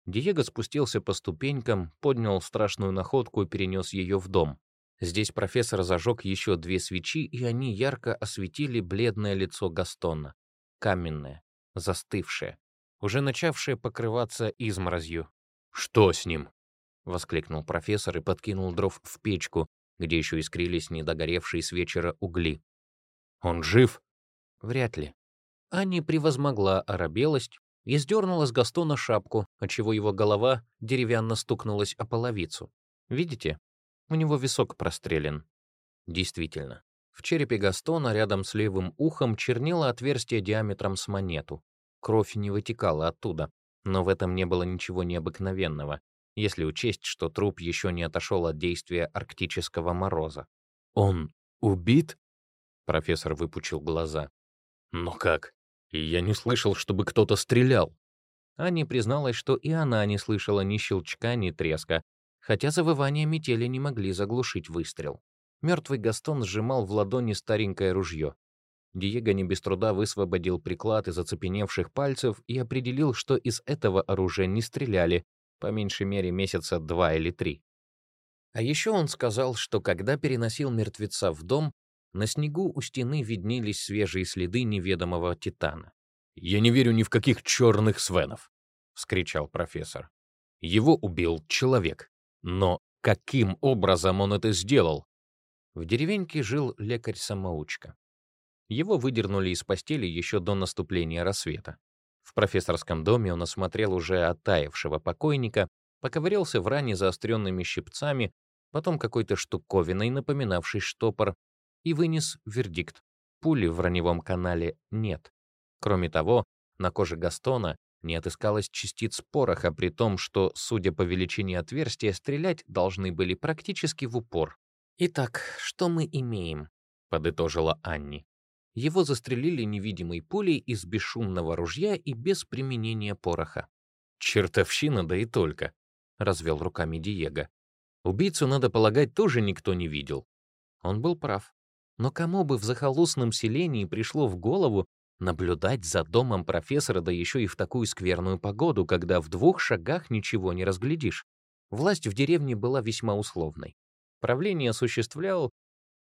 Диего спустился по ступенькам, поднял страшную находку и перенес ее в дом. Здесь профессор зажег еще две свечи, и они ярко осветили бледное лицо Гастона. Каменное, застывшее, уже начавшее покрываться изморозью. «Что с ним?» — воскликнул профессор и подкинул дров в печку, где еще искрились недогоревшие с вечера угли. «Он жив?» «Вряд ли». Анни превозмогла оробелость и сдернула с Гастона шапку, отчего его голова деревянно стукнулась о половицу. «Видите, у него висок прострелен. Действительно, в черепе Гастона рядом с левым ухом чернило отверстие диаметром с монету. Кровь не вытекала оттуда, но в этом не было ничего необыкновенного, если учесть, что труп еще не отошел от действия арктического мороза. «Он убит?» Профессор выпучил глаза. «Но как? Я не слышал, чтобы кто-то стрелял». Аня призналась, что и она не слышала ни щелчка, ни треска, хотя завывания метели не могли заглушить выстрел. Мертвый Гастон сжимал в ладони старенькое ружье. Диего не без труда высвободил приклад из оцепеневших пальцев и определил, что из этого оружия не стреляли, по меньшей мере месяца два или три. А еще он сказал, что когда переносил мертвеца в дом, на снегу у стены виднелись свежие следы неведомого титана. «Я не верю ни в каких черных свенов!» — вскричал профессор. «Его убил человек. Но каким образом он это сделал? В деревеньке жил лекарь-самоучка. Его выдернули из постели еще до наступления рассвета. В профессорском доме он осмотрел уже оттаившего покойника, поковырялся в ране заостренными щипцами, потом какой-то штуковиной, напоминавшей штопор, и вынес вердикт. Пули в раневом канале нет. Кроме того, на коже Гастона не отыскалось частиц пороха, при том, что, судя по величине отверстия, стрелять должны были практически в упор. «Итак, что мы имеем?» — подытожила Анни. Его застрелили невидимой пулей из бесшумного ружья и без применения пороха. «Чертовщина, да и только», — развел руками Диего. «Убийцу, надо полагать, тоже никто не видел». Он был прав. Но кому бы в захолустном селении пришло в голову Наблюдать за домом профессора, да еще и в такую скверную погоду, когда в двух шагах ничего не разглядишь. Власть в деревне была весьма условной. Правление осуществлял,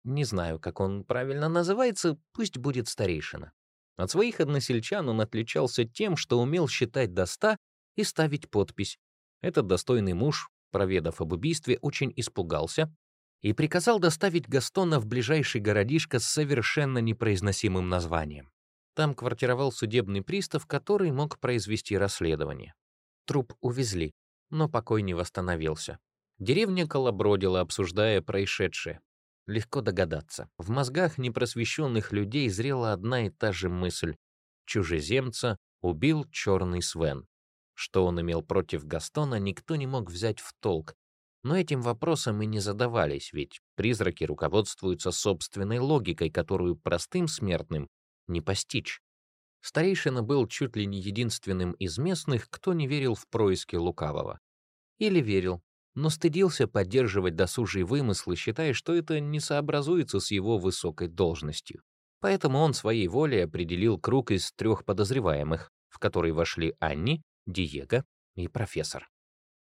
не знаю, как он правильно называется, пусть будет старейшина. От своих односельчан он отличался тем, что умел считать до ста и ставить подпись. Этот достойный муж, проведав об убийстве, очень испугался и приказал доставить Гастона в ближайший городишко с совершенно непроизносимым названием. Там квартировал судебный пристав, который мог произвести расследование. Труп увезли, но покой не восстановился. Деревня колобродила, обсуждая происшедшее. Легко догадаться. В мозгах непросвещенных людей зрела одна и та же мысль. Чужеземца убил черный Свен. Что он имел против Гастона, никто не мог взять в толк. Но этим вопросом и не задавались, ведь призраки руководствуются собственной логикой, которую простым смертным не постичь. Старейшина был чуть ли не единственным из местных, кто не верил в происки лукавого. Или верил, но стыдился поддерживать досужие вымыслы, считая, что это не сообразуется с его высокой должностью. Поэтому он своей волей определил круг из трех подозреваемых, в который вошли Анни, Диего и профессор.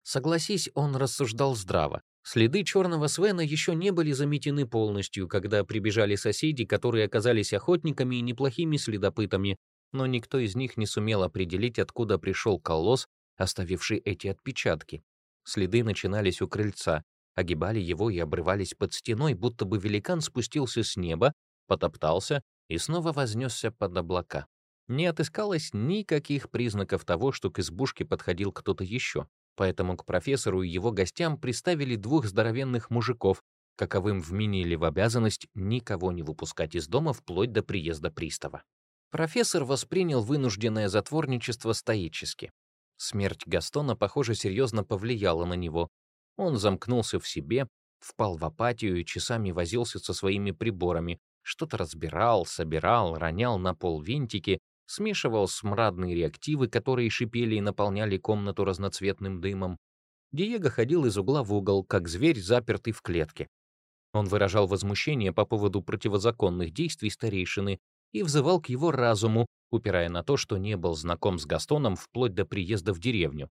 Согласись, он рассуждал здраво. Следы черного Свена еще не были заметены полностью, когда прибежали соседи, которые оказались охотниками и неплохими следопытами, но никто из них не сумел определить, откуда пришел колосс, оставивший эти отпечатки. Следы начинались у крыльца, огибали его и обрывались под стеной, будто бы великан спустился с неба, потоптался и снова вознесся под облака. Не отыскалось никаких признаков того, что к избушке подходил кто-то еще. Поэтому к профессору и его гостям приставили двух здоровенных мужиков, каковым вменили в обязанность никого не выпускать из дома вплоть до приезда пристава. Профессор воспринял вынужденное затворничество стоически. Смерть Гастона, похоже, серьезно повлияла на него. Он замкнулся в себе, впал в апатию и часами возился со своими приборами, что-то разбирал, собирал, ронял на пол винтики, смешивал смрадные реактивы, которые шипели и наполняли комнату разноцветным дымом. Диего ходил из угла в угол, как зверь, запертый в клетке. Он выражал возмущение по поводу противозаконных действий старейшины и взывал к его разуму, упирая на то, что не был знаком с Гастоном вплоть до приезда в деревню.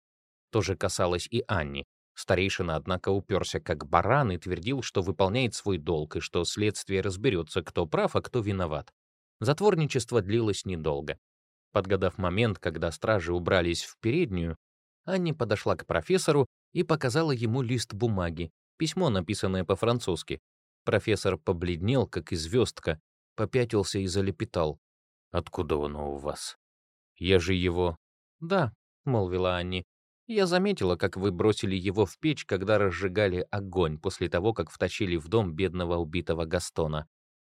То же касалось и Анни. Старейшина, однако, уперся как баран и твердил, что выполняет свой долг и что следствие разберется, кто прав, а кто виноват. Затворничество длилось недолго. Подгадав момент, когда стражи убрались в переднюю, Анни подошла к профессору и показала ему лист бумаги, письмо, написанное по-французски. Профессор побледнел, как и звездка, попятился и залепетал. «Откуда оно у вас? Я же его...» «Да», — молвила Анни. «Я заметила, как вы бросили его в печь, когда разжигали огонь после того, как втащили в дом бедного убитого Гастона.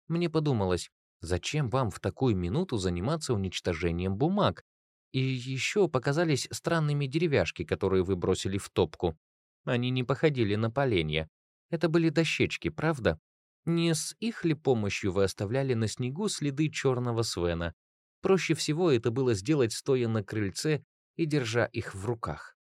Мне подумалось, Зачем вам в такую минуту заниматься уничтожением бумаг? И еще показались странными деревяшки, которые вы бросили в топку. Они не походили на поленья. Это были дощечки, правда? Не с их ли помощью вы оставляли на снегу следы черного свена? Проще всего это было сделать, стоя на крыльце и держа их в руках.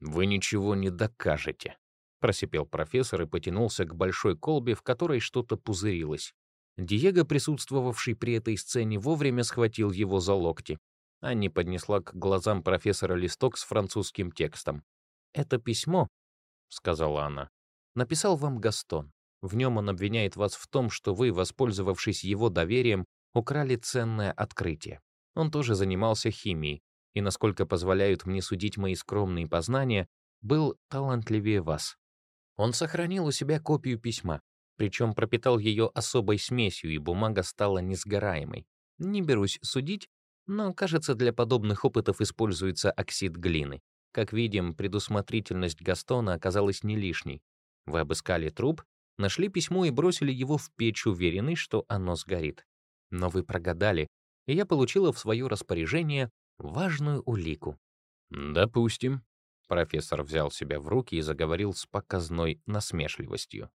«Вы ничего не докажете», — просипел профессор и потянулся к большой колбе, в которой что-то пузырилось. Диего, присутствовавший при этой сцене, вовремя схватил его за локти. Анни поднесла к глазам профессора листок с французским текстом. «Это письмо», — сказала она, — «написал вам Гастон. В нем он обвиняет вас в том, что вы, воспользовавшись его доверием, украли ценное открытие. Он тоже занимался химией, и, насколько позволяют мне судить мои скромные познания, был талантливее вас. Он сохранил у себя копию письма, причем пропитал ее особой смесью, и бумага стала несгораемой. Не берусь судить, но, кажется, для подобных опытов используется оксид глины. Как видим, предусмотрительность Гастона оказалась не лишней. Вы обыскали труп, нашли письмо и бросили его в печь, уверенный, что оно сгорит. Но вы прогадали, и я получила в свое распоряжение важную улику. «Допустим», — профессор взял себя в руки и заговорил с показной насмешливостью.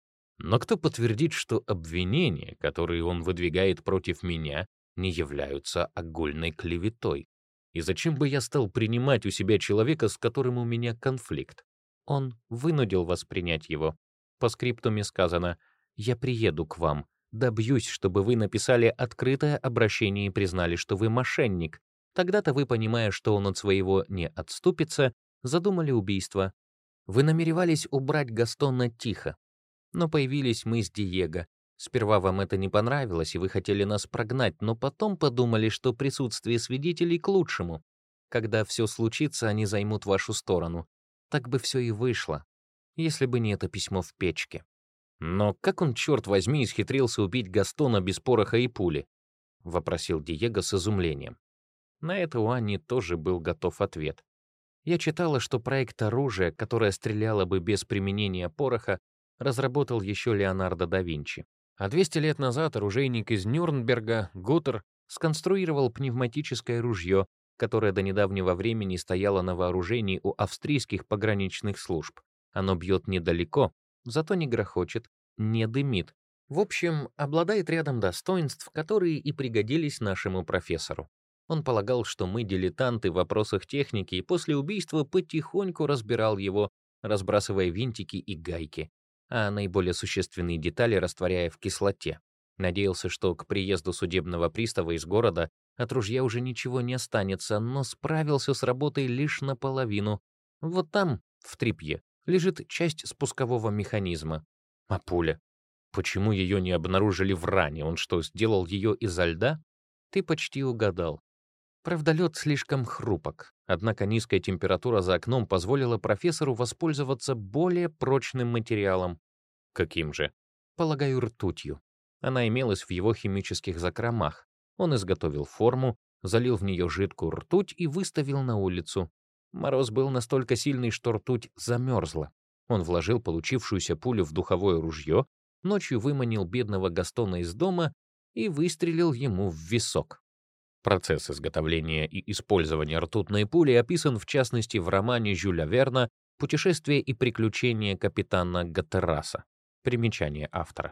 Но кто подтвердит, что обвинения, которые он выдвигает против меня, не являются огульной клеветой? И зачем бы я стал принимать у себя человека, с которым у меня конфликт? Он вынудил вас принять его. По скриптуме сказано «Я приеду к вам, добьюсь, чтобы вы написали открытое обращение и признали, что вы мошенник. Тогда-то вы, понимая, что он от своего не отступится, задумали убийство. Вы намеревались убрать Гастона тихо. Но появились мы с Диего. Сперва вам это не понравилось, и вы хотели нас прогнать, но потом подумали, что присутствие свидетелей к лучшему. Когда все случится, они займут вашу сторону. Так бы все и вышло, если бы не это письмо в печке. Но как он, черт возьми, исхитрился убить Гастона без пороха и пули? — вопросил Диего с изумлением. На это у Анни тоже был готов ответ. Я читала, что проект оружия, которое стреляло бы без применения пороха, разработал еще Леонардо да Винчи. А 200 лет назад оружейник из Нюрнберга, Гутер, сконструировал пневматическое ружье, которое до недавнего времени стояло на вооружении у австрийских пограничных служб. Оно бьет недалеко, зато не грохочет, не дымит. В общем, обладает рядом достоинств, которые и пригодились нашему профессору. Он полагал, что мы дилетанты в вопросах техники, и после убийства потихоньку разбирал его, разбрасывая винтики и гайки, а наиболее существенные детали растворяя в кислоте. Надеялся, что к приезду судебного пристава из города от ружья уже ничего не останется, но справился с работой лишь наполовину. Вот там, в трипье, лежит часть спускового механизма. А пуля? Почему ее не обнаружили в ране? Он что, сделал ее изо льда? Ты почти угадал. Правда, лед слишком хрупок, однако низкая температура за окном позволила профессору воспользоваться более прочным материалом. Каким же? Полагаю, ртутью. Она имелась в его химических закромах. Он изготовил форму, залил в нее жидкую ртуть и выставил на улицу. Мороз был настолько сильный, что ртуть замерзла. Он вложил получившуюся пулю в духовое ружье, ночью выманил бедного Гастона из дома и выстрелил ему в висок. Процесс изготовления и использования ртутной пули описан в частности в романе Жюля Верна «Путешествие и приключения капитана Гатераса». Примечание автора.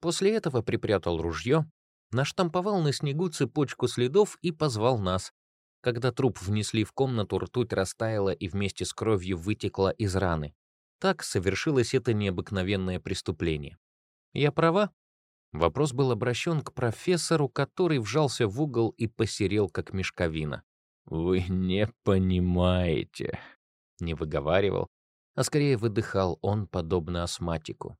После этого припрятал ружье, наштамповал на снегу цепочку следов и позвал нас. Когда труп внесли в комнату, ртуть растаяла и вместе с кровью вытекла из раны. Так совершилось это необыкновенное преступление. Я права? Вопрос был обращен к профессору, который вжался в угол и посерел, как мешковина. «Вы не понимаете», — не выговаривал, а скорее выдыхал он, подобно астматику.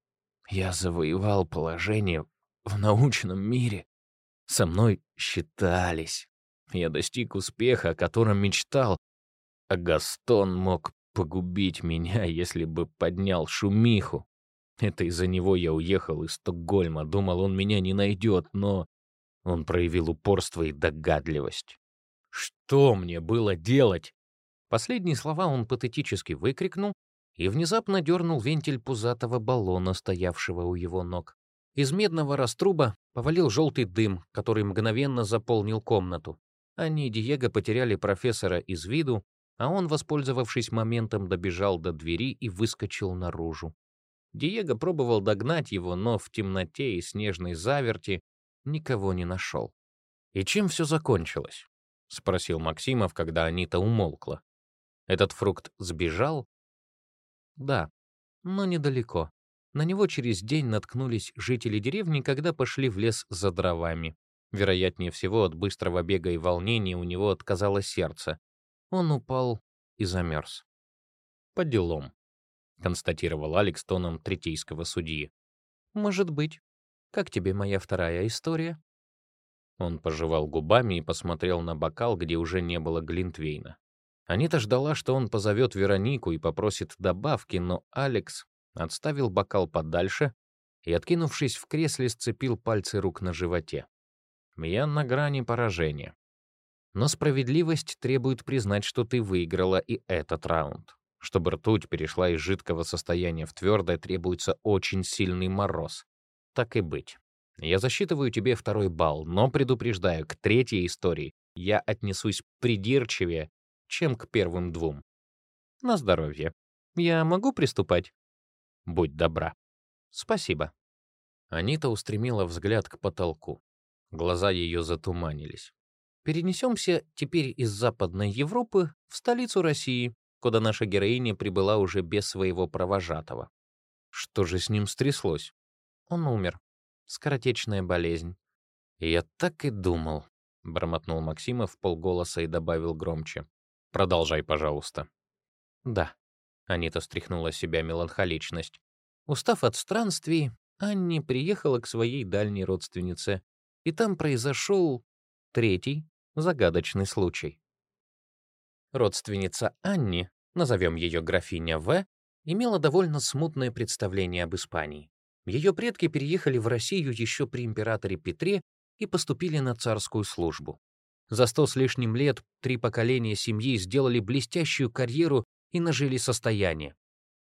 «Я завоевал положение в научном мире. Со мной считались. Я достиг успеха, о котором мечтал, а Гастон мог погубить меня, если бы поднял шумиху. Это из-за него я уехал из Стокгольма, думал, он меня не найдет, но он проявил упорство и догадливость. Что мне было делать? Последние слова он патетически выкрикнул и внезапно дернул вентиль пузатого баллона, стоявшего у его ног. Из медного раструба повалил желтый дым, который мгновенно заполнил комнату. Они и Диего потеряли профессора из виду, а он, воспользовавшись моментом, добежал до двери и выскочил наружу. Диего пробовал догнать его, но в темноте и снежной заверти никого не нашел. «И чем все закончилось?» — спросил Максимов, когда Анита умолкла. «Этот фрукт сбежал?» «Да, но недалеко. На него через день наткнулись жители деревни, когда пошли в лес за дровами. Вероятнее всего, от быстрого бега и волнения у него отказало сердце. Он упал и замерз. По делам. — констатировал Алекс тоном третейского судьи. «Может быть. Как тебе моя вторая история?» Он пожевал губами и посмотрел на бокал, где уже не было Глинтвейна. Анита ждала, что он позовет Веронику и попросит добавки, но Алекс отставил бокал подальше и, откинувшись в кресле, сцепил пальцы рук на животе. «Я на грани поражения. Но справедливость требует признать, что ты выиграла и этот раунд. Чтобы ртуть перешла из жидкого состояния в твердое, требуется очень сильный мороз. Так и быть. Я засчитываю тебе второй балл, но предупреждаю, к третьей истории я отнесусь придирчивее, чем к первым двум. На здоровье. Я могу приступать? Будь добра. Спасибо. Анита устремила взгляд к потолку. Глаза ее затуманились. Перенесемся теперь из Западной Европы в столицу России, куда наша героиня прибыла уже без своего провожатого. Что же с ним стряслось? Он умер. Скоротечная болезнь. Я так и думал, бормотнул Максимов полголоса и добавил громче. Продолжай, пожалуйста. Да. Анита стряхнула себя меланхоличность. Устав от странствий, Анни приехала к своей дальней родственнице, и там произошел третий загадочный случай. Родственница Анни, назовем ее графиня В, имела довольно смутное представление об Испании. Ее предки переехали в Россию еще при императоре Петре и поступили на царскую службу. За сто с лишним лет три поколения семьи сделали блестящую карьеру и нажили состояние.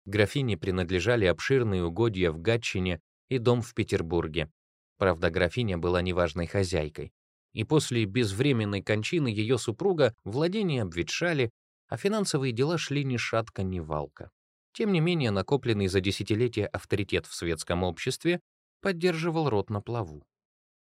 Графине принадлежали обширные угодья в Гатчине и дом в Петербурге. Правда, графиня была неважной хозяйкой. И после безвременной кончины ее супруга владения обветшали, а финансовые дела шли ни шатка, ни валка. Тем не менее, накопленный за десятилетия авторитет в светском обществе поддерживал рот на плаву.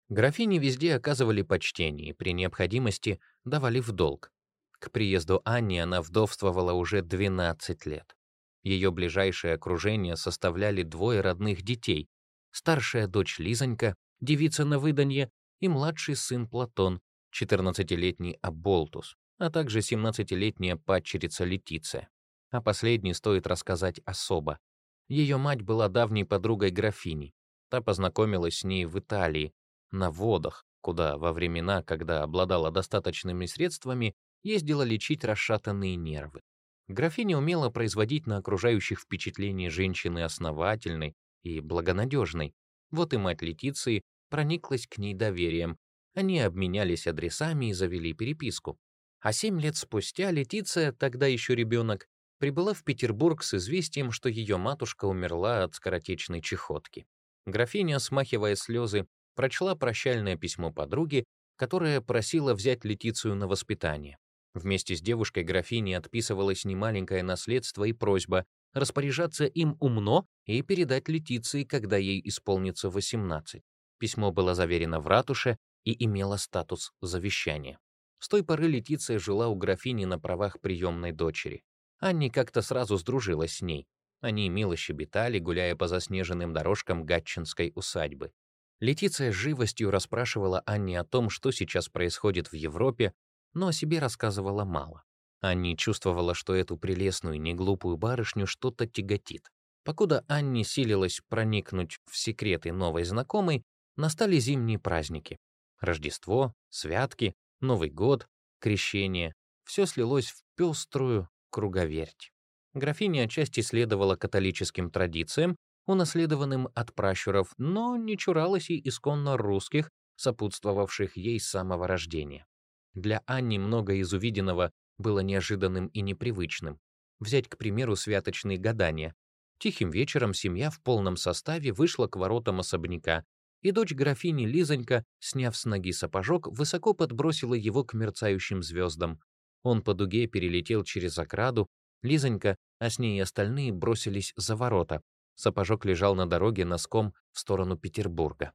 Графини везде оказывали почтение и при необходимости давали в долг. К приезду Анни она вдовствовала уже 12 лет. Ее ближайшее окружение составляли двое родных детей. Старшая дочь Лизонька, девица на выданье, и младший сын Платон, 14-летний Аболтус, а также 17-летняя падчерица Летиция. О последней стоит рассказать особо. Ее мать была давней подругой графини. Та познакомилась с ней в Италии, на водах, куда во времена, когда обладала достаточными средствами, ездила лечить расшатанные нервы. Графиня умела производить на окружающих впечатление женщины основательной и благонадежной. Вот и мать Летиции прониклась к ней доверием. Они обменялись адресами и завели переписку. А семь лет спустя Летиция, тогда еще ребенок, прибыла в Петербург с известием, что ее матушка умерла от скоротечной чехотки. Графиня, смахивая слезы, прочла прощальное письмо подруги, которая просила взять Летицию на воспитание. Вместе с девушкой графини отписывалось немаленькое наследство и просьба распоряжаться им умно и передать Летиции, когда ей исполнится 18. Письмо было заверено в ратуше и имело статус завещания. С той поры Летиция жила у графини на правах приемной дочери. Анни как-то сразу сдружилась с ней. Они мило щебетали, гуляя по заснеженным дорожкам Гатчинской усадьбы. Летиция живостью расспрашивала Анни о том, что сейчас происходит в Европе, но о себе рассказывала мало. Анни чувствовала, что эту прелестную, неглупую барышню что-то тяготит. Покуда Анни силилась проникнуть в секреты новой знакомой, настали зимние праздники. Рождество, святки, Новый год, крещение — все слилось в пеструю, круговерть. Графиня отчасти следовала католическим традициям, унаследованным от пращуров, но не чуралась и исконно русских, сопутствовавших ей с самого рождения. Для Анни многое из увиденного было неожиданным и непривычным. Взять, к примеру, святочные гадания. Тихим вечером семья в полном составе вышла к воротам особняка, и дочь графини Лизонька, сняв с ноги сапожок, высоко подбросила его к мерцающим звездам. Он по дуге перелетел через ограду, Лизонька, а с ней и остальные бросились за ворота. Сапожок лежал на дороге носком в сторону Петербурга.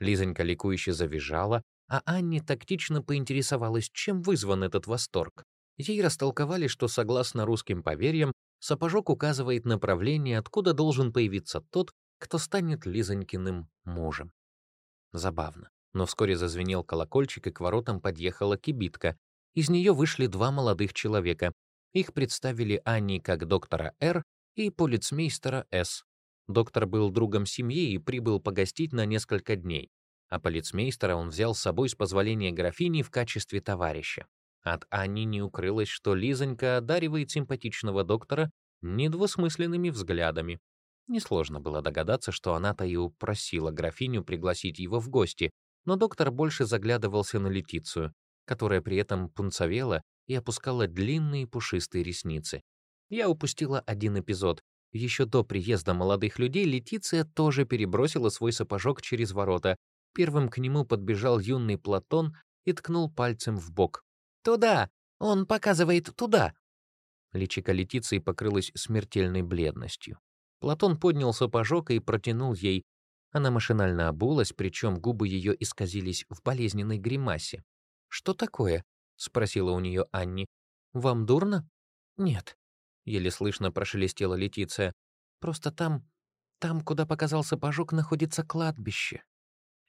Лизонька ликующе завизжала, а Анне тактично поинтересовалась, чем вызван этот восторг. Ей растолковали, что, согласно русским поверьям, сапожок указывает направление, откуда должен появиться тот, кто станет Лизонькиным мужем. Забавно. Но вскоре зазвенел колокольчик, и к воротам подъехала кибитка, из нее вышли два молодых человека. Их представили Анне как доктора Р. и полицмейстера С. Доктор был другом семьи и прибыл погостить на несколько дней, а полицмейстера он взял с собой с позволения графини в качестве товарища. От Анни не укрылось, что Лизонька одаривает симпатичного доктора недвусмысленными взглядами. Несложно было догадаться, что она-то и упросила графиню пригласить его в гости, но доктор больше заглядывался на Летицию, которая при этом пунцовела и опускала длинные пушистые ресницы. Я упустила один эпизод. Еще до приезда молодых людей Летиция тоже перебросила свой сапожок через ворота. Первым к нему подбежал юный Платон и ткнул пальцем в бок. «Туда! Он показывает туда!» Личико Летиции покрылось смертельной бледностью. Платон поднял сапожок и протянул ей. Она машинально обулась, причем губы ее исказились в болезненной гримасе. «Что такое?» — спросила у нее Анни. «Вам дурно?» «Нет», — еле слышно прошелестела Летиция. «Просто там, там, куда показался пожог, находится кладбище».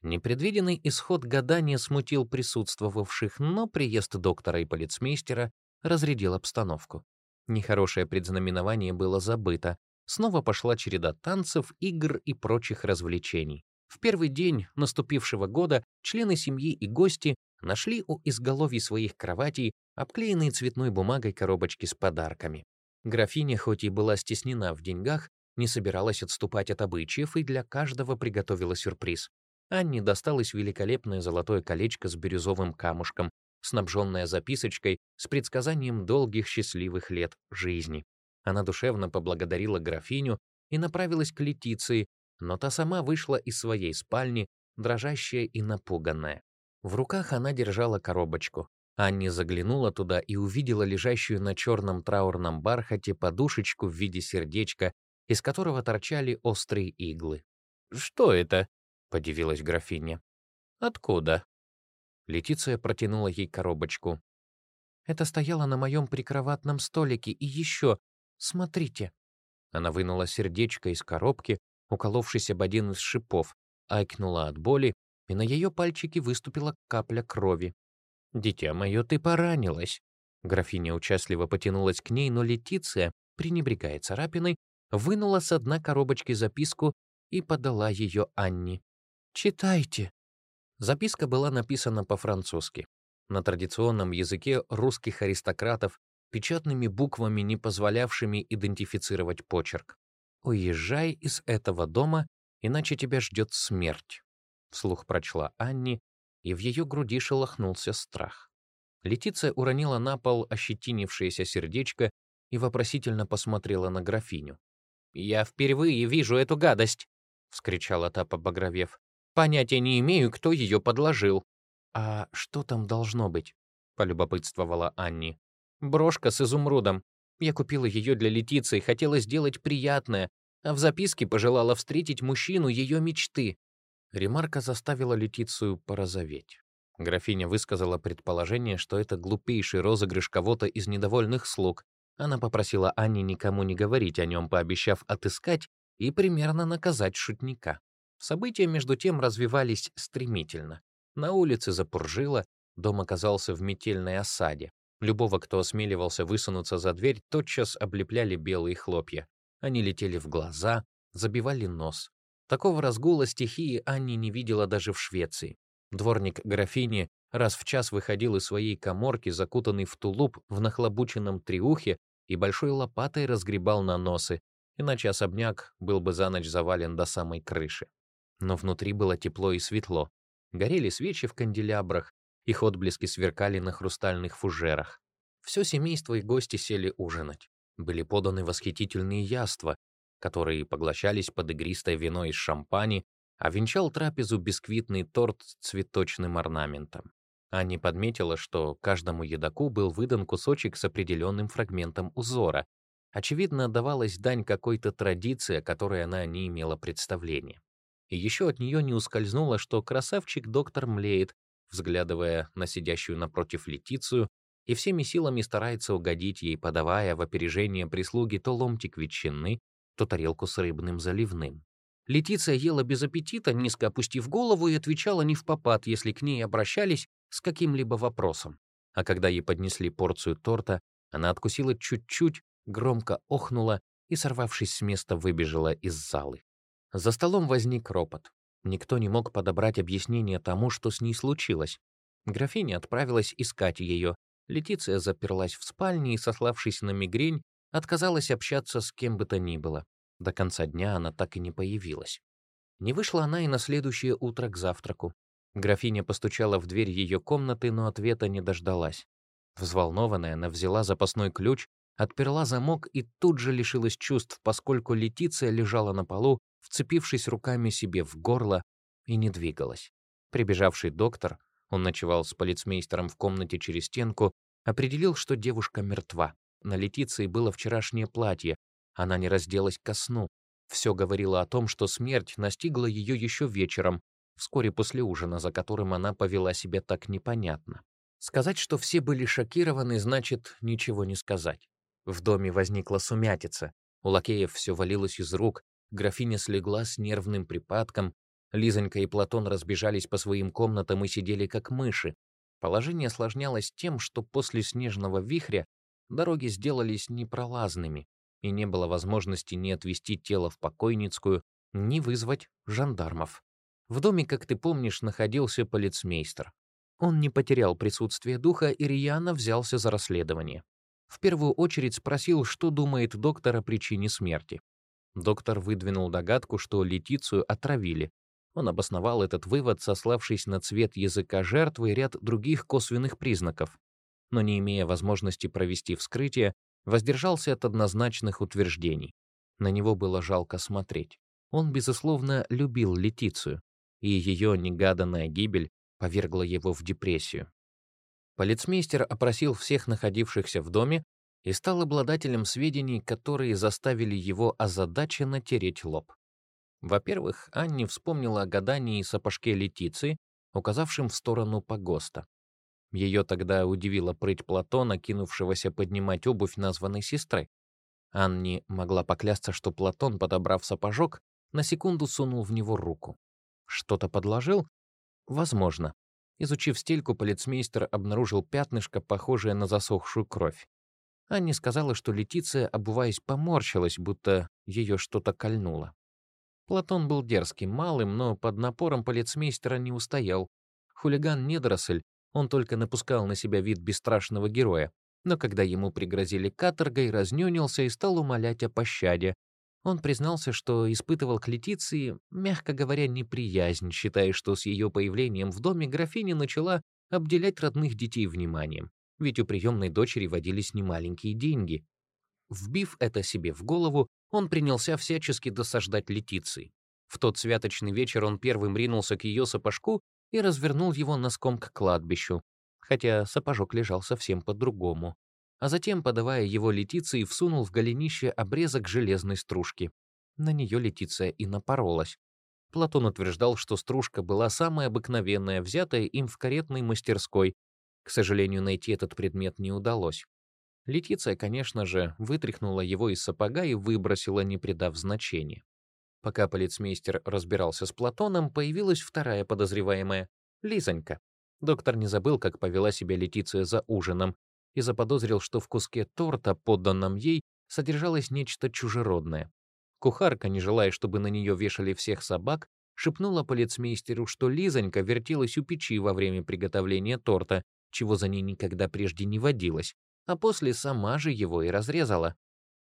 Непредвиденный исход гадания смутил присутствовавших, но приезд доктора и полицмейстера разрядил обстановку. Нехорошее предзнаменование было забыто. Снова пошла череда танцев, игр и прочих развлечений. В первый день наступившего года члены семьи и гости нашли у изголовья своих кроватей обклеенные цветной бумагой коробочки с подарками. Графиня, хоть и была стеснена в деньгах, не собиралась отступать от обычаев и для каждого приготовила сюрприз. Анне досталось великолепное золотое колечко с бирюзовым камушком, снабженное записочкой с предсказанием долгих счастливых лет жизни. Она душевно поблагодарила графиню и направилась к Летиции, но та сама вышла из своей спальни, дрожащая и напуганная. В руках она держала коробочку. Анни заглянула туда и увидела лежащую на черном траурном бархате подушечку в виде сердечка, из которого торчали острые иглы. «Что это?» — подивилась графиня. «Откуда?» Летиция протянула ей коробочку. «Это стояло на моем прикроватном столике, и еще, смотрите». Она вынула сердечко из коробки, уколовшись об один из шипов, айкнула от боли и на ее пальчике выступила капля крови. «Дитя мое, ты поранилась!» Графиня участливо потянулась к ней, но Летиция, пренебрегая царапиной, вынула с дна коробочки записку и подала ее Анне. «Читайте!» Записка была написана по-французски, на традиционном языке русских аристократов, печатными буквами, не позволявшими идентифицировать почерк. «Уезжай из этого дома, иначе тебя ждет смерть. Вслух прочла Анни, и в ее груди шелохнулся страх. Летиция уронила на пол ощетинившееся сердечко и вопросительно посмотрела на графиню. «Я впервые вижу эту гадость!» — вскричала та, побагровев. «Понятия не имею, кто ее подложил». «А что там должно быть?» — полюбопытствовала Анни. «Брошка с изумрудом. Я купила ее для Летиции, хотела сделать приятное, а в записке пожелала встретить мужчину ее мечты. Ремарка заставила Летицию порозоветь. Графиня высказала предположение, что это глупейший розыгрыш кого-то из недовольных слуг. Она попросила Анне никому не говорить о нем, пообещав отыскать и примерно наказать шутника. События, между тем, развивались стремительно. На улице запуржило, дом оказался в метельной осаде. Любого, кто осмеливался высунуться за дверь, тотчас облепляли белые хлопья. Они летели в глаза, забивали нос. Такого разгула стихии Анни не видела даже в Швеции. Дворник графини раз в час выходил из своей коморки, закутанный в тулуп в нахлобученном триухе, и большой лопатой разгребал наносы, иначе особняк был бы за ночь завален до самой крыши. Но внутри было тепло и светло. Горели свечи в канделябрах, их отблески сверкали на хрустальных фужерах. Все семейство и гости сели ужинать. Были поданы восхитительные яства, которые поглощались под игристое вино из шампани, а венчал трапезу бисквитный торт с цветочным орнаментом. Анни подметила, что каждому едоку был выдан кусочек с определенным фрагментом узора. Очевидно, давалась дань какой-то традиции, о которой она не имела представления. И еще от нее не ускользнуло, что красавчик доктор млеет, взглядывая на сидящую напротив Летицию, и всеми силами старается угодить ей, подавая в опережение прислуги то ломтик ветчины, то тарелку с рыбным заливным. Летиция ела без аппетита, низко опустив голову, и отвечала не в попад, если к ней обращались с каким-либо вопросом. А когда ей поднесли порцию торта, она откусила чуть-чуть, громко охнула и, сорвавшись с места, выбежала из залы. За столом возник ропот. Никто не мог подобрать объяснение тому, что с ней случилось. Графиня отправилась искать ее. Летиция заперлась в спальне и, сославшись на мигрень, Отказалась общаться с кем бы то ни было. До конца дня она так и не появилась. Не вышла она и на следующее утро к завтраку. Графиня постучала в дверь ее комнаты, но ответа не дождалась. Взволнованная, она взяла запасной ключ, отперла замок и тут же лишилась чувств, поскольку Летиция лежала на полу, вцепившись руками себе в горло, и не двигалась. Прибежавший доктор, он ночевал с полицмейстером в комнате через стенку, определил, что девушка мертва. На Летиции было вчерашнее платье, она не разделась ко сну. Все говорило о том, что смерть настигла ее еще вечером, вскоре после ужина, за которым она повела себя так непонятно. Сказать, что все были шокированы, значит ничего не сказать. В доме возникла сумятица. У лакеев все валилось из рук, графиня слегла с нервным припадком, Лизонька и Платон разбежались по своим комнатам и сидели как мыши. Положение осложнялось тем, что после снежного вихря дороги сделались непролазными, и не было возможности ни отвезти тело в покойницкую, ни вызвать жандармов. В доме, как ты помнишь, находился полицмейстер. Он не потерял присутствие духа и рьяно взялся за расследование. В первую очередь спросил, что думает доктор о причине смерти. Доктор выдвинул догадку, что Летицию отравили. Он обосновал этот вывод, сославшись на цвет языка жертвы и ряд других косвенных признаков. Но не имея возможности провести вскрытие, воздержался от однозначных утверждений. На него было жалко смотреть. Он, безусловно, любил Летицию, и ее негаданная гибель повергла его в депрессию. Полицмейстер опросил всех находившихся в доме и стал обладателем сведений, которые заставили его озадаченно тереть лоб. Во-первых, Анни вспомнила о гадании сапожке Летиции, указавшем в сторону погоста. Ее тогда удивила прыть Платона, кинувшегося поднимать обувь названной сестры. Анни могла поклясться, что Платон, подобрав сапожок, на секунду сунул в него руку. Что-то подложил? Возможно. Изучив стельку, полицмейстер обнаружил пятнышко, похожее на засохшую кровь. Анни сказала, что Летиция, обуваясь, поморщилась, будто ее что-то кольнуло. Платон был дерзким, малым, но под напором полицмейстера не устоял. Хулиган-недоросль, он только напускал на себя вид бесстрашного героя. Но когда ему пригрозили каторгой, разнюнился и стал умолять о пощаде, он признался, что испытывал к Летиции, мягко говоря, неприязнь, считая, что с ее появлением в доме графиня начала обделять родных детей вниманием, ведь у приемной дочери водились немаленькие деньги. Вбив это себе в голову, он принялся всячески досаждать Летиции. В тот святочный вечер он первым ринулся к ее сапожку и развернул его носком к кладбищу, хотя сапожок лежал совсем по-другому а затем, подавая его Летиции, всунул в голенище обрезок железной стружки. На нее Летиция и напоролась. Платон утверждал, что стружка была самая обыкновенная, взятая им в каретной мастерской. К сожалению, найти этот предмет не удалось. Летиция, конечно же, вытряхнула его из сапога и выбросила, не придав значения. Пока полицмейстер разбирался с Платоном, появилась вторая подозреваемая — Лизонька. Доктор не забыл, как повела себя Летиция за ужином, и заподозрил, что в куске торта, подданном ей, содержалось нечто чужеродное. Кухарка, не желая, чтобы на нее вешали всех собак, шепнула полицмейстеру, что Лизонька вертелась у печи во время приготовления торта, чего за ней никогда прежде не водилось, а после сама же его и разрезала.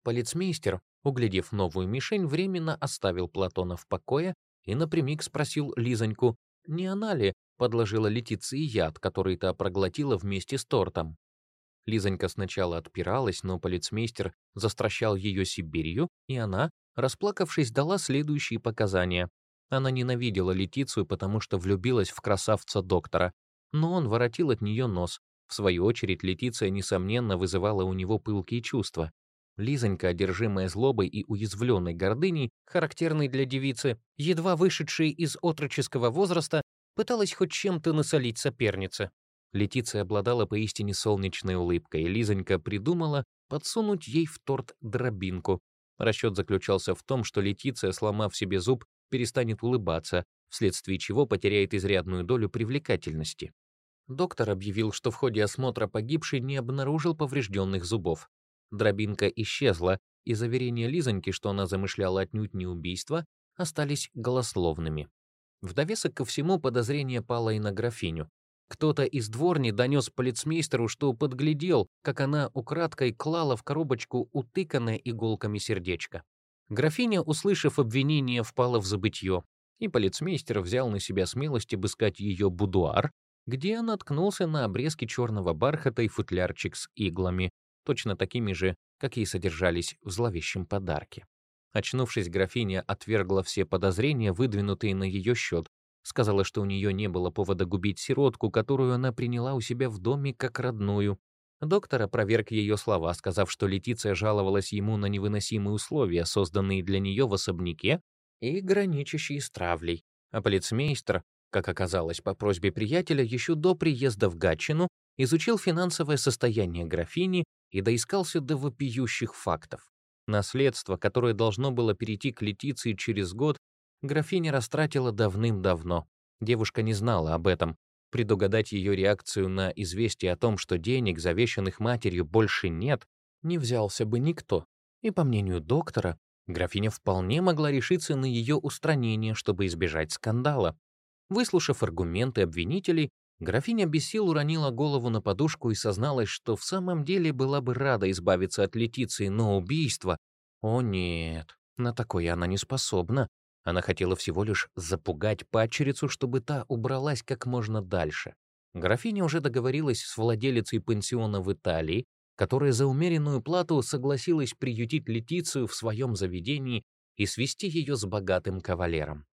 Полицмейстер, углядев новую мишень, временно оставил Платона в покое и напрямик спросил Лизоньку, не она ли подложила Летиции яд, который та проглотила вместе с тортом. Лизонька сначала отпиралась, но полицмейстер застращал ее Сибирью, и она, расплакавшись, дала следующие показания. Она ненавидела Летицию, потому что влюбилась в красавца доктора, но он воротил от нее нос. В свою очередь, Летиция, несомненно, вызывала у него пылкие чувства. Лизонька, одержимая злобой и уязвленной гордыней, характерной для девицы, едва вышедшей из отроческого возраста, пыталась хоть чем-то насолить сопернице. Летиция обладала поистине солнечной улыбкой, и Лизонька придумала подсунуть ей в торт дробинку. Расчет заключался в том, что Летиция, сломав себе зуб, перестанет улыбаться, вследствие чего потеряет изрядную долю привлекательности. Доктор объявил, что в ходе осмотра погибший не обнаружил поврежденных зубов. Дробинка исчезла, и заверения Лизоньки, что она замышляла отнюдь не убийство, остались голословными. В довесок ко всему подозрение пало и на графиню. Кто-то из дворни донес полицмейстеру, что подглядел, как она украдкой клала в коробочку утыканное иголками сердечко. Графиня, услышав обвинение, впала в забытье, и полицмейстер взял на себя смелость обыскать ее будуар, где наткнулся на обрезки черного бархата и футлярчик с иглами, точно такими же, какие содержались в зловещем подарке. Очнувшись, графиня отвергла все подозрения, выдвинутые на ее счет, Сказала, что у нее не было повода губить сиротку, которую она приняла у себя в доме как родную. Доктор опроверг ее слова, сказав, что Летиция жаловалась ему на невыносимые условия, созданные для нее в особняке и граничащие с травлей. А полицмейстер, как оказалось по просьбе приятеля, еще до приезда в Гатчину изучил финансовое состояние графини и доискался до вопиющих фактов. Наследство, которое должно было перейти к Летиции через год, графиня растратила давным-давно. Девушка не знала об этом. Предугадать ее реакцию на известие о том, что денег, завещанных матерью, больше нет, не взялся бы никто. И, по мнению доктора, графиня вполне могла решиться на ее устранение, чтобы избежать скандала. Выслушав аргументы обвинителей, графиня без сил уронила голову на подушку и созналась, что в самом деле была бы рада избавиться от Летиции, но убийство... О нет, на такое она не способна. Она хотела всего лишь запугать падчерицу, чтобы та убралась как можно дальше. Графиня уже договорилась с владелицей пансиона в Италии, которая за умеренную плату согласилась приютить Летицию в своем заведении и свести ее с богатым кавалером.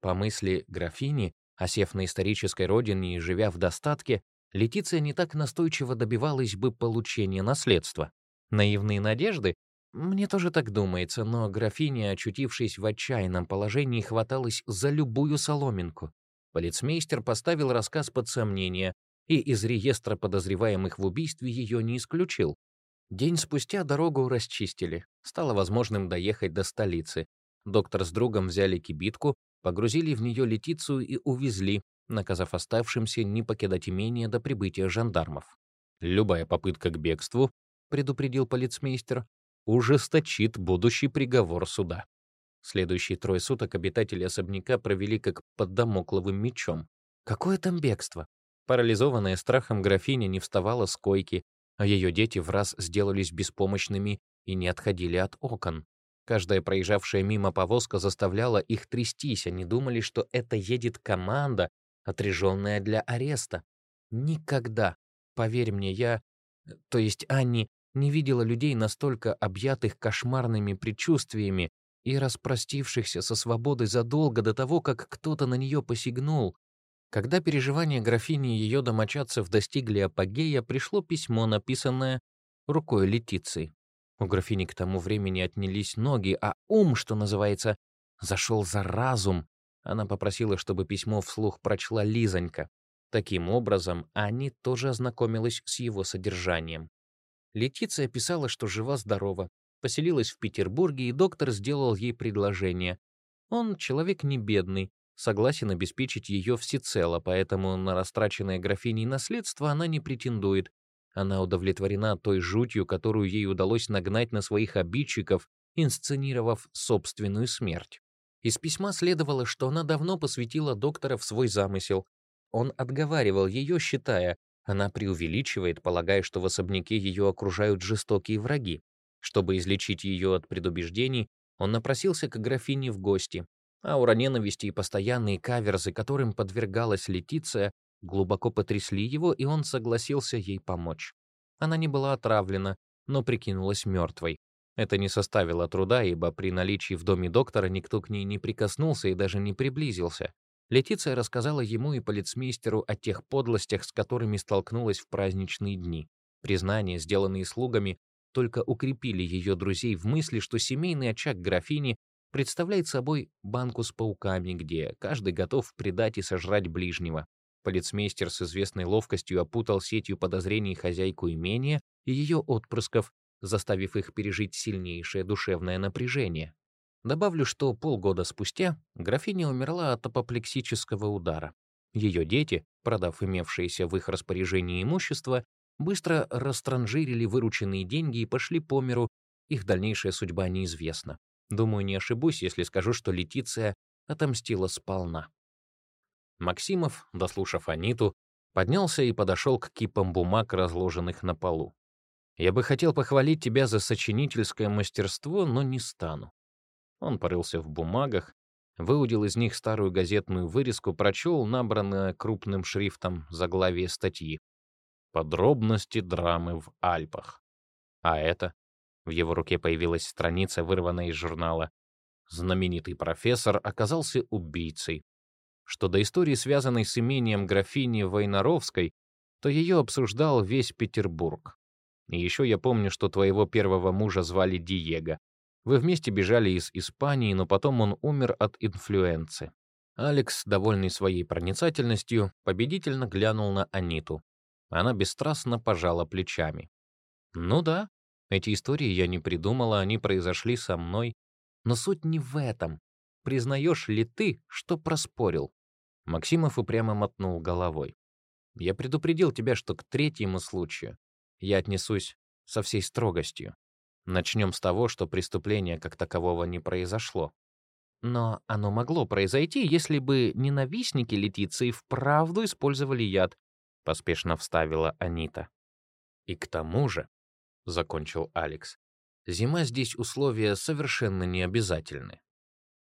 По мысли графини, осев на исторической родине и живя в достатке, Летиция не так настойчиво добивалась бы получения наследства. Наивные надежды мне тоже так думается, но графиня, очутившись в отчаянном положении, хваталась за любую соломинку. Полицмейстер поставил рассказ под сомнение и из реестра подозреваемых в убийстве ее не исключил. День спустя дорогу расчистили. Стало возможным доехать до столицы. Доктор с другом взяли кибитку, погрузили в нее летицу и увезли, наказав оставшимся не покидать имение до прибытия жандармов. «Любая попытка к бегству», — предупредил полицмейстер, ужесточит будущий приговор суда. Следующие трое суток обитатели особняка провели как под домокловым мечом. Какое там бегство? Парализованная страхом графиня не вставала с койки, а ее дети в раз сделались беспомощными и не отходили от окон. Каждая проезжавшая мимо повозка заставляла их трястись, они думали, что это едет команда, отряженная для ареста. Никогда, поверь мне, я, то есть Анни, не видела людей настолько объятых кошмарными предчувствиями и распростившихся со свободой задолго до того, как кто-то на нее посягнул. Когда переживания графини и ее домочадцев достигли апогея, пришло письмо, написанное рукой Летиции. У графини к тому времени отнялись ноги, а ум, что называется, зашел за разум. Она попросила, чтобы письмо вслух прочла Лизонька. Таким образом, Ани тоже ознакомилась с его содержанием. Летиция писала, что жива-здорова, поселилась в Петербурге, и доктор сделал ей предложение. Он человек не бедный, согласен обеспечить ее всецело, поэтому на растраченное графиней наследство она не претендует. Она удовлетворена той жутью, которую ей удалось нагнать на своих обидчиков, инсценировав собственную смерть. Из письма следовало, что она давно посвятила доктора в свой замысел. Он отговаривал ее, считая, она преувеличивает, полагая, что в особняке ее окружают жестокие враги. Чтобы излечить ее от предубеждений, он напросился к графине в гости. Аура ненависти и постоянные каверзы, которым подвергалась Летиция, глубоко потрясли его, и он согласился ей помочь. Она не была отравлена, но прикинулась мертвой. Это не составило труда, ибо при наличии в доме доктора никто к ней не прикоснулся и даже не приблизился. Летиция рассказала ему и полицмейстеру о тех подлостях, с которыми столкнулась в праздничные дни. Признания, сделанные слугами, только укрепили ее друзей в мысли, что семейный очаг графини представляет собой банку с пауками, где каждый готов предать и сожрать ближнего. Полицмейстер с известной ловкостью опутал сетью подозрений хозяйку имения и ее отпрысков, заставив их пережить сильнейшее душевное напряжение. Добавлю, что полгода спустя графиня умерла от апоплексического удара. Ее дети, продав имевшееся в их распоряжении имущество, быстро растранжирили вырученные деньги и пошли по миру, их дальнейшая судьба неизвестна. Думаю, не ошибусь, если скажу, что Летиция отомстила сполна. Максимов, дослушав Аниту, поднялся и подошел к кипам бумаг, разложенных на полу. «Я бы хотел похвалить тебя за сочинительское мастерство, но не стану. Он порылся в бумагах, выудил из них старую газетную вырезку, прочел набранное крупным шрифтом заглавие статьи. «Подробности драмы в Альпах». А это? В его руке появилась страница, вырванная из журнала. Знаменитый профессор оказался убийцей. Что до истории, связанной с имением графини Войнаровской, то ее обсуждал весь Петербург. И еще я помню, что твоего первого мужа звали Диего. Вы вместе бежали из Испании, но потом он умер от инфлюенции. Алекс, довольный своей проницательностью, победительно глянул на Аниту. Она бесстрастно пожала плечами. «Ну да, эти истории я не придумала, они произошли со мной. Но суть не в этом. признаешь ли ты, что проспорил?» Максимов упрямо мотнул головой. «Я предупредил тебя, что к третьему случаю я отнесусь со всей строгостью. Начнем с того, что преступления как такового не произошло. Но оно могло произойти, если бы ненавистники Летиции вправду использовали яд, поспешно вставила Анита. И к тому же, закончил Алекс, зима здесь условия совершенно необязательны.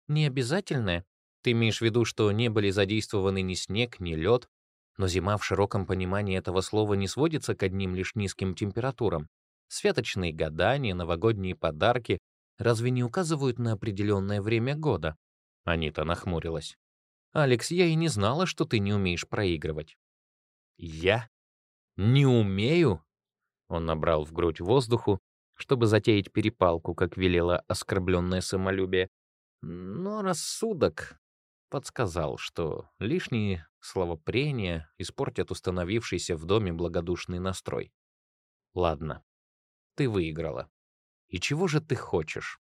Необязательные? Ты имеешь в виду, что не были задействованы ни снег, ни лед, но зима в широком понимании этого слова не сводится к одним лишь низким температурам. Святочные гадания, новогодние подарки разве не указывают на определенное время года?» Анита нахмурилась. «Алекс, я и не знала, что ты не умеешь проигрывать». «Я? Не умею?» Он набрал в грудь воздуху, чтобы затеять перепалку, как велело оскорбленное самолюбие. Но рассудок подсказал, что лишние словопрения испортят установившийся в доме благодушный настрой. «Ладно, ты выиграла. И чего же ты хочешь?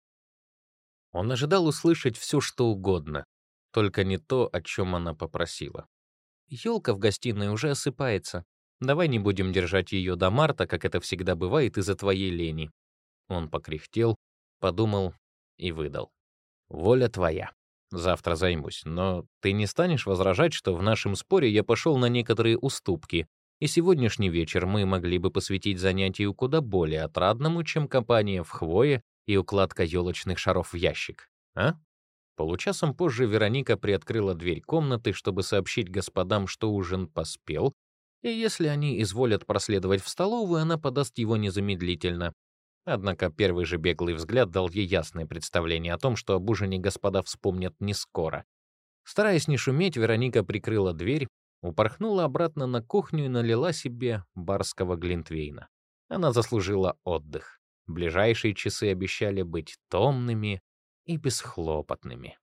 Он ожидал услышать все, что угодно, только не то, о чем она попросила. Елка в гостиной уже осыпается. Давай не будем держать ее до марта, как это всегда бывает из-за твоей лени. Он покряхтел, подумал и выдал. Воля твоя. Завтра займусь, но ты не станешь возражать, что в нашем споре я пошел на некоторые уступки, и сегодняшний вечер мы могли бы посвятить занятию куда более отрадному, чем копание в хвое и укладка елочных шаров в ящик, а? Получасом позже Вероника приоткрыла дверь комнаты, чтобы сообщить господам, что ужин поспел, и если они изволят проследовать в столовую, она подаст его незамедлительно. Однако первый же беглый взгляд дал ей ясное представление о том, что об ужине господа вспомнят не скоро. Стараясь не шуметь, Вероника прикрыла дверь, упорхнула обратно на кухню и налила себе барского глинтвейна. Она заслужила отдых. Ближайшие часы обещали быть томными и бесхлопотными.